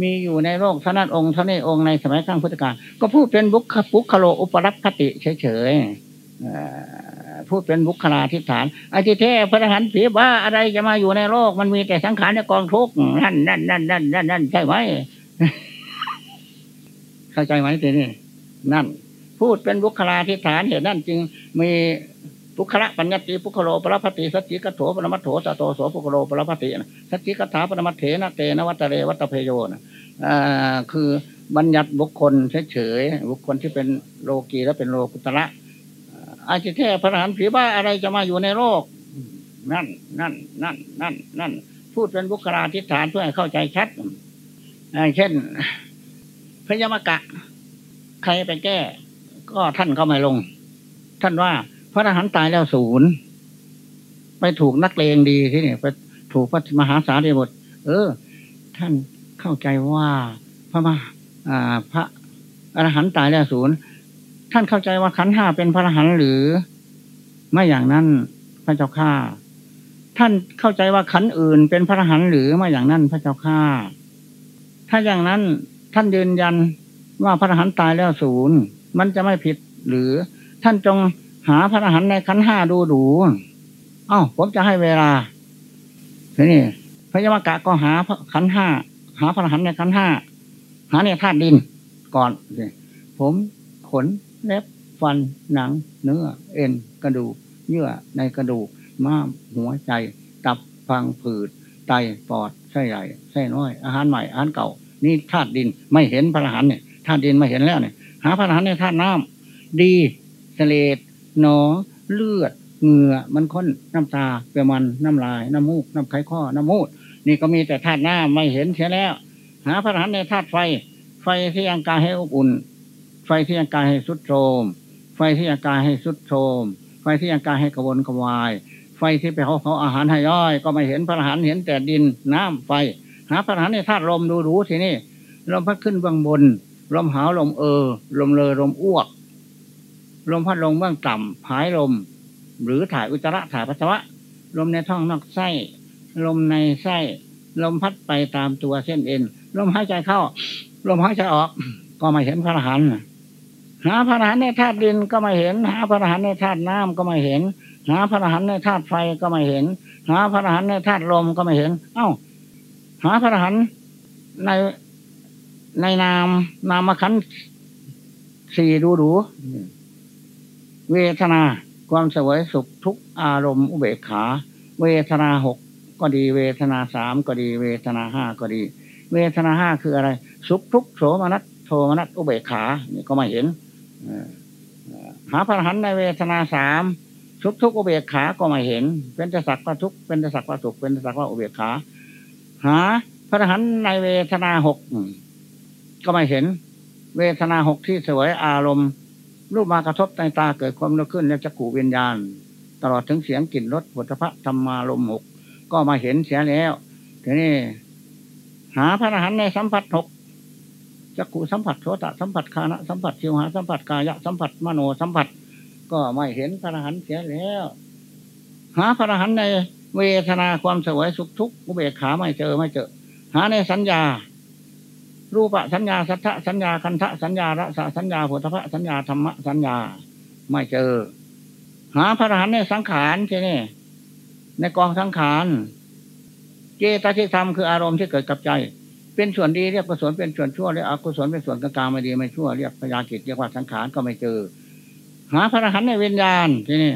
มีอยู่ในโลกท่านั้นองค์ท่านี้องค์ในสมัยข้างพุทธกาลก็พูดเป็นบุคบุคโลอุปรัคติเฉยๆพูดเป็นบุคลาธิฐานไอ้ที่แท้พระอรหันต์ผีบ้าอะไรจะมาอยู่ในโลก มันมีแต่สังขารในกองทุกข์นั่นนั่นนั่นนั่นนั่นนั่นใช่ไหมเข้าใจไหมทีนี้นั่น พูดเป็นบุคลาธิฐานเหตุนั่นจึงมีปุคละปัญญติปุคโลปรพัติสัจจิกโถปรมัตโถตโตโสปุคโลปรพัติสัจจิกถาปรมัตเถนะเตนวัตเรวัตเพโยนะคือบัญญัติบุคคลเฉยๆบุคคลที่เป็นโลกีและเป็นโลกุตระอาจจะแท้พระอรหันผีบ้าอะไรจะมาอยู่ในโลก นั่นนั่นนั่นนั่นนั่นพูดเป็นบุคลาธิฐานเพื่อให้เข้าใจชัดเช่นพยามกะ ใครไปแก้ ก็ท่านเข้ามาลง ท่านว่าพระอรหันต์ตายแล้วศูนย์ไปถูกนักเลงดีที่นี่ไปถูกพระมหาสารีบุตรเออ ท่านเข้าใจว่าพระมาพระอรหันต์ตายแล้วศูนย์ท่านเข้าใจว่าขันห้าเป็นพระอรหันต์หรือ ไม่อย่างนั้นพระเจ้าข้าท่านเข้าใจว่าขันอื่นเป็นพระอรหันต์หรือไม่อย่างนั้นพระเจ้าข้าถ้าอย่างนั้นท่านยืนยันว่าพระอรหันต์ตายแล้วศูนย์ มันจะไม่ผิดหรือท่านจงหาพระอรหันต์ในขันห้าดูดูเอ้าผมจะให้เวลาทีนี้พระยมกะก็หาขันห้าหาพระอรหันต์ในขันห้าหาในธาตุดินก่อนผมขนเล็บฟันหนัง เนื้อ เอ็นกระดูกเยื่อในกระดูกม้ามหัวใจ ตับพังผืด ไตปอดไส้ใหญ่ไส้น้อย อาหารใหม่อาหารเก่า นี่ธาตุดินไม่เห็นพระอรหันต์เนี่ยธาตุดินไม่เห็นแล้วเนี่ย หาพระอรหันต์ในธาตุน้ำดีเสลดหนอเลือดเหงื่อมันค้นน้ำตาเปรียมันน้ำลายน้ำมูกน้ำไข้ข้อน้ำมูด นี่ก็มีแต่ธาตุน้ำไม่เห็นเสียแล้ว หาพระอรหันต์ในธาตุไฟ ไฟที่ยังกายให้อบอุ่น ไฟที่ยังกายให้สุดโทมไฟที่ยังกายให้สุดโทมไฟที่ยังกายให้กระวนกระวาย ไฟที่ไปเขาเขาอาหารให้ย่อย ก็ไม่เห็นพระอรหันต์เห็นแต่ดินน้ำไฟ หาพระอรหันต์ในธาตุลมดูดูทีนี่ลมพัดขึ้นเบื้องบน ลมหาวลมเออ ลมเลอลมอ้วก ลมพัดลงเบื้องต่ำหายลม หรือถ่ายอุจจาระถ่ายปัสสาวะ ลมในท้องนอกไส้ ลมในไส้ ลมพัดไปตามตัวเส้นเอ็น ลมหายใจเข้า ลมหายใจออก ก็ไม่เห็นพระอรหันต์หาพระอรหันต์ในธาตุดินก็ไม่เห็น หาพระอรหันต์ในธาตุน้ำก็ไม่เห็น หาพระอรหันต์ในธาตุไฟก็ไม่เห็น หาพระอรหันต์ในธาตุลมก็ไม่เห็น เอ้า หาพระอรหันต์ใน ในนามนามขันสี่ดูดูเวทนาความเสวยสุขทุกอารมณ์อุเบกขา เวทนาหกก็ดี เวทนาสามก็ดี เวทนาห้าก็ดี เวทนาห้าคืออะไร สุขทุกโสมนัสโทมนัสอุเบกขานี่ก็ม่เห็นหาพระหันในเวทนาสามสุขทุกอุเบกขาก็ม่เห็น เป็นจะสักว่าทุกเป็นจะสักว่าสุขเป็นจะสักว่าอุเบกขา หาพระหันในเวทนาหก ก็ไม่เห็น เวทนาหกที่สวยอารมณ์ รูปมากระทบในตาเกิดความรู้ขึ้นแล้วจักขูวิญญาณ ตลอดถึงเสียงกลิ่นรสผลิตภัณฑ์ธรรมารมหกก็มาเห็นเสียแล้วทีนี้หาพระอรหันต์ในสัมผัสหกจักขูสัมผัสโสตสัมผัสคานะสัมผัสชิวหาสัมผัสกายะสัมผัสมโนสัมผัส ก็ไม่เห็นพระอรหันต์เสียแล้ว หาพระอรหันต์ในเวทนาความสวยสุขทุกข์อุเบกขาไม่เจอไม่เจอ หาในสัญญา รูปะสัญญาสัทธะสัญญาคันทะสัญญาระสะสัญญาผลพระสัญญาธรรมะสัญญา ไม่เจอ หาพระอรหันต์ในสังขารใช่ไหมในกองสังขารเจตสิธรรมคืออารมณ์ที่เกิดกับใจ เป็นส่วนดีเรียกกุศลเป็นส่วนชั่วเรียกอกุศลเป็นส่วนกลางไม่ดีไม่ชั่วเรียกพยากิจเรียกว่าสังขารก็ไม่เจอ หาพระอรหันต์ในวิญญาณที่นี่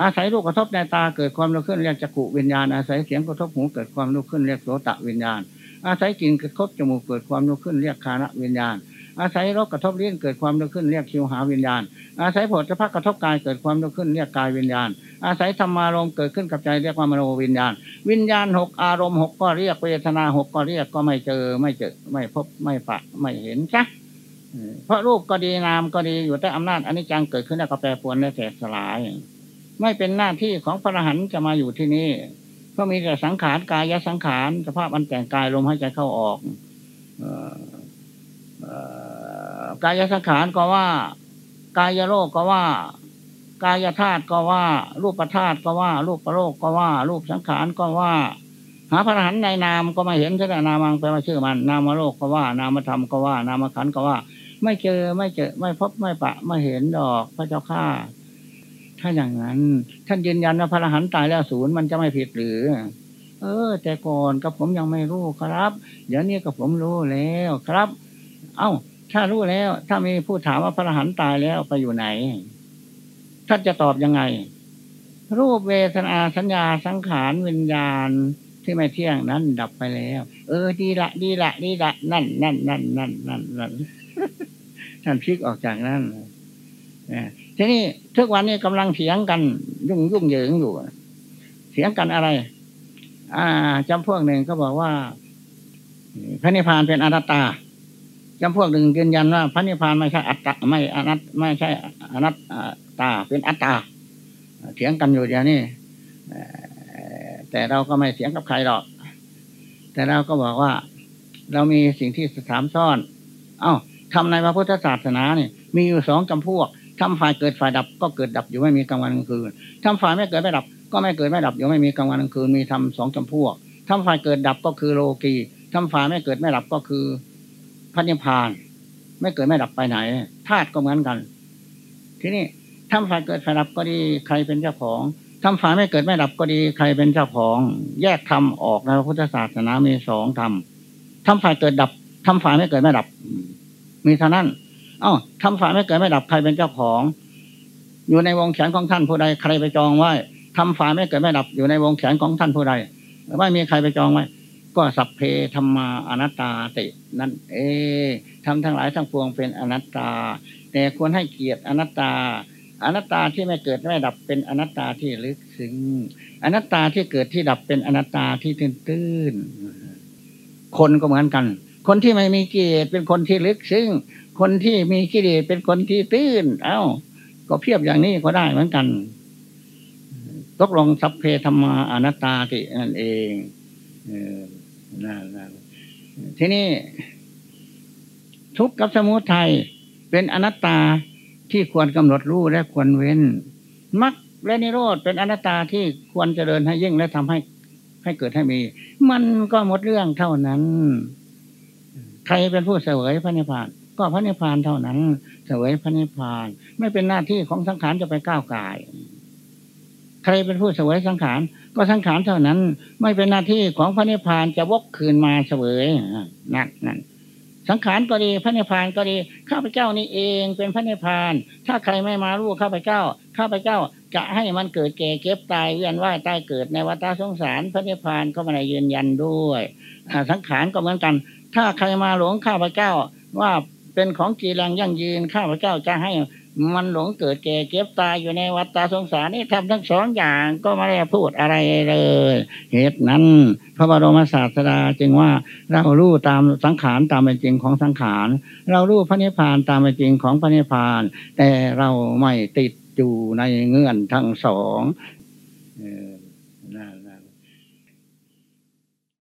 อาศัยรูปกระทบในตาเกิดความรู้ขึ้นเรียกจักขุวิญญาณอาศัยเสียงกระทบหูเกิดความรู้ขึ้นเรียกโสตวิญญาณ อาศัยกลิ่นกระทบจมูกเกิดความรู้ขึ้นเรียกคานะวิญญาณ อาศัยรสกระทบเลิ้ยนเกิดความรู้ขึ้นเรียกคิวหาวิญญาณ อาศัยผลจะพักกระทบกายเกิดความรู้ขึ้นเรียกกายวิญญาณ อาศัยธรรมารมเกิดขึ้นกับใจเรียกว่ามโนวิญญาณ วิญญาณหกอารมณ์หกก็เรียกเวทนาหกก็เรียกก็ไม่เจอไม่เจอไม่พบไม่ปะไม่เห็นจ้ะเพราะรูปก็ดีนามก็ดีอยู่ใต้อำนาจอนิจจังเกิดขึ้นแล้วก็แปรปรวนและแตกสลาย ไม่เป็นหน้าที่ของพระอรหันต์จะมาอยู่ที่นี่ เพราะมีแต่สังขารกายสังขารสภาพอันแต่งกายลมหายใจเข้าออกกายสังขารก็ว่า กายโลกก็ว่า กายธาตุก็ว่า รูปธาตุก็ว่า รูปประโลกก็ว่า รูปสังขารก็ว่า หาพระหันในนามก็ไม่เห็นใช่นามังแปลว่าชื่อมัน นามโลกก็ว่า นามธรรมก็ว่า นามขันก็ว่า ไม่เจอไม่เจอ ไม่พบไม่ปะไม่เห็นดอกพระเจ้าข้า ถ้าอย่างนั้น ท่านยืนยันว่าพระอรหันต์ตายแล้วศูนย์มันจะไม่ผิดหรือ เออ แต่ก่อนกับผมยังไม่รู้ครับ เดี๋ยวนี้กับผมรู้แล้วครับ เอ้า ถ้ารู้แล้ว ถ้ามีผู้ถามว่าพระอรหันต์ตายแล้วไปอยู่ไหน ท่านจะตอบยังไง รูปเวทนาสัญญาสังขารวิญญาณที่ไม่เที่ยงนั้นดับไปแล้ว เออ ดีละ ดีละ ดีละ นั่นนั่นนั่นนั่นนั่นนั่นท่านพลิกออกจากนั้น ทีนี้ทุกวันนี้กำลังเถียงกัน ยุ่งยุ่งเหยิงอยู่เถียงกันอะไร อ่าจำพวกหนึ่งก็บอกว่า พระนิพพานเป็นอนัตตาจำพวกหนึ่งยืนยันว่า พระนิพพานไม่ใช่อัตตาไม่อนัตไม่ใช่อนัตตาเป็นอัตตาเถียงกันอยู่เดี๋ยวนี้แต่เราก็ไม่เถียงกับใครหรอก แต่เราก็บอกว่า เรามีสิ่งที่สามซ่อน เอา้าทำในพระพุทธศาสนาเนี่ยมีอยู่สองจำพวก ทำฝ่ายเกิดฝ่ายดับก็เกิดดับอยู่ไม่มีกลางวันกลางคืนทำฝ่ายไม่เกิดไม่ดับ ก็ไม่เกิดไม่ดับอยู่ไม่มีกลางวันกลางคืนมีทำสองจำพวกทำฝ่ายเกิดดับก็คือโลกีทำฝ่ายไม่เกิดไม่ดับก็คือพันิพาน ไม่เกิดไม่ดับไปไหนธาตุก็เหมือนกัน ทีนี้ทำฝ่ายเกิดฝ่ายดับก็ดีใครเป็นเจ้าของทำฝ่ายไม่เกิดไม่ดับก็ดีใครเป็นเจ้าของ แยกทำออกในพระพุทธศาสนามีสองทำทำฝ่ายเกิดดับทำฝ่ายไม่เกิดไม่ดับ มีเท่านั้น อ้าทำฝ่ายไม่เกิดไม่ดับใครเป็นเจ้าของ อยู่ในวงแขนของท่านผู้ใดใครไปจองไว้ทำฝ่ายไม่เกิดไม่ดับอยู่ในวงแขนของท่านผู้ใดไม่มีใครไปจองไว้ก็สัพเพธรรมาอนัตตาติ นั่นเอทำทั้งหลายทั้งปวงเป็นอนัตตา แต่ควรให้เกียรติอนัตตา อนัตตาที่ไม่เกิดไม่ดับเป็นอนัตตาที่ลึกซึ้งอนัตตาที่เกิดที่ดับเป็นอนัตตาที่ตื้นตื้นคนก็เหมือนกัน คนที่ไม่มีเกิเลสเป็นคนที่ลึกซึ้ง คนที่มีกิเลสเป็นคนที่ตื้น เอ้า ก็เพียบอย่างนี้ก็ได้เหมือนกัน ตกลงสัพเพธรรมาอนัตตาตินั่นเองเออนั่นทีนี้ทุกข์กับสมุทัยเป็นอนัตตาที่ควรกำหนดรู้และควรเว้นมรรคและนิโรธเป็นอนัตตาที่ควรเจริญให้ยิ่งและทำให้ให้เกิดให้มี มันก็หมดเรื่องเท่านั้น ใครเป็นผู้เสวยพระนิพพาน ก็พระนิพพานเท่านั้นเสวยพระนิพพาน ไม่เป็นหน้าที่ของสังขารจะไปก้าวไก่ใครเป็นผู้เสวยสังขาร ก็สังขารเท่านั้น ไม่เป็นหน้าที่ของพระนิพพานจะวกคืนมาเสวยนั่นนั่นสังขารก็ดีพระนิพพานก็ดีข้าพเจ้านี่เองเป็นพระนิพพาน ถ้าใครไม่มารู้ข้าพเจ้า ข้าพเจ้าจะให้มันเกิดแก่เก็บตายเวียนว่ายตายเกิดในวัฏสงสารพระนิพพานก็ไม่ได้ยืนยันด้วยสังขารก็เหมือนกัน ถ้าใครมาหลงข้าพเจ้าว่า เป็นของกีรังยั่งยืนข้าพเจ้าจะให้มันหลงเกิดแก่เก็บตายอยู่ในวัฏฏะสงสารนี่ทำทั้งสองอย่างก็ไม่ได้พูดอะไรเลย เหตุนั้น พระบรมศาสดาจึงว่าเรารู้ตามสังขารตามเป็นจริงของสังขาร เรารู้พระนิพพานตามเป็นจริงของพระนิพพาน แต่เราไม่ติดอยู่ในเงื่อนทั้งสอง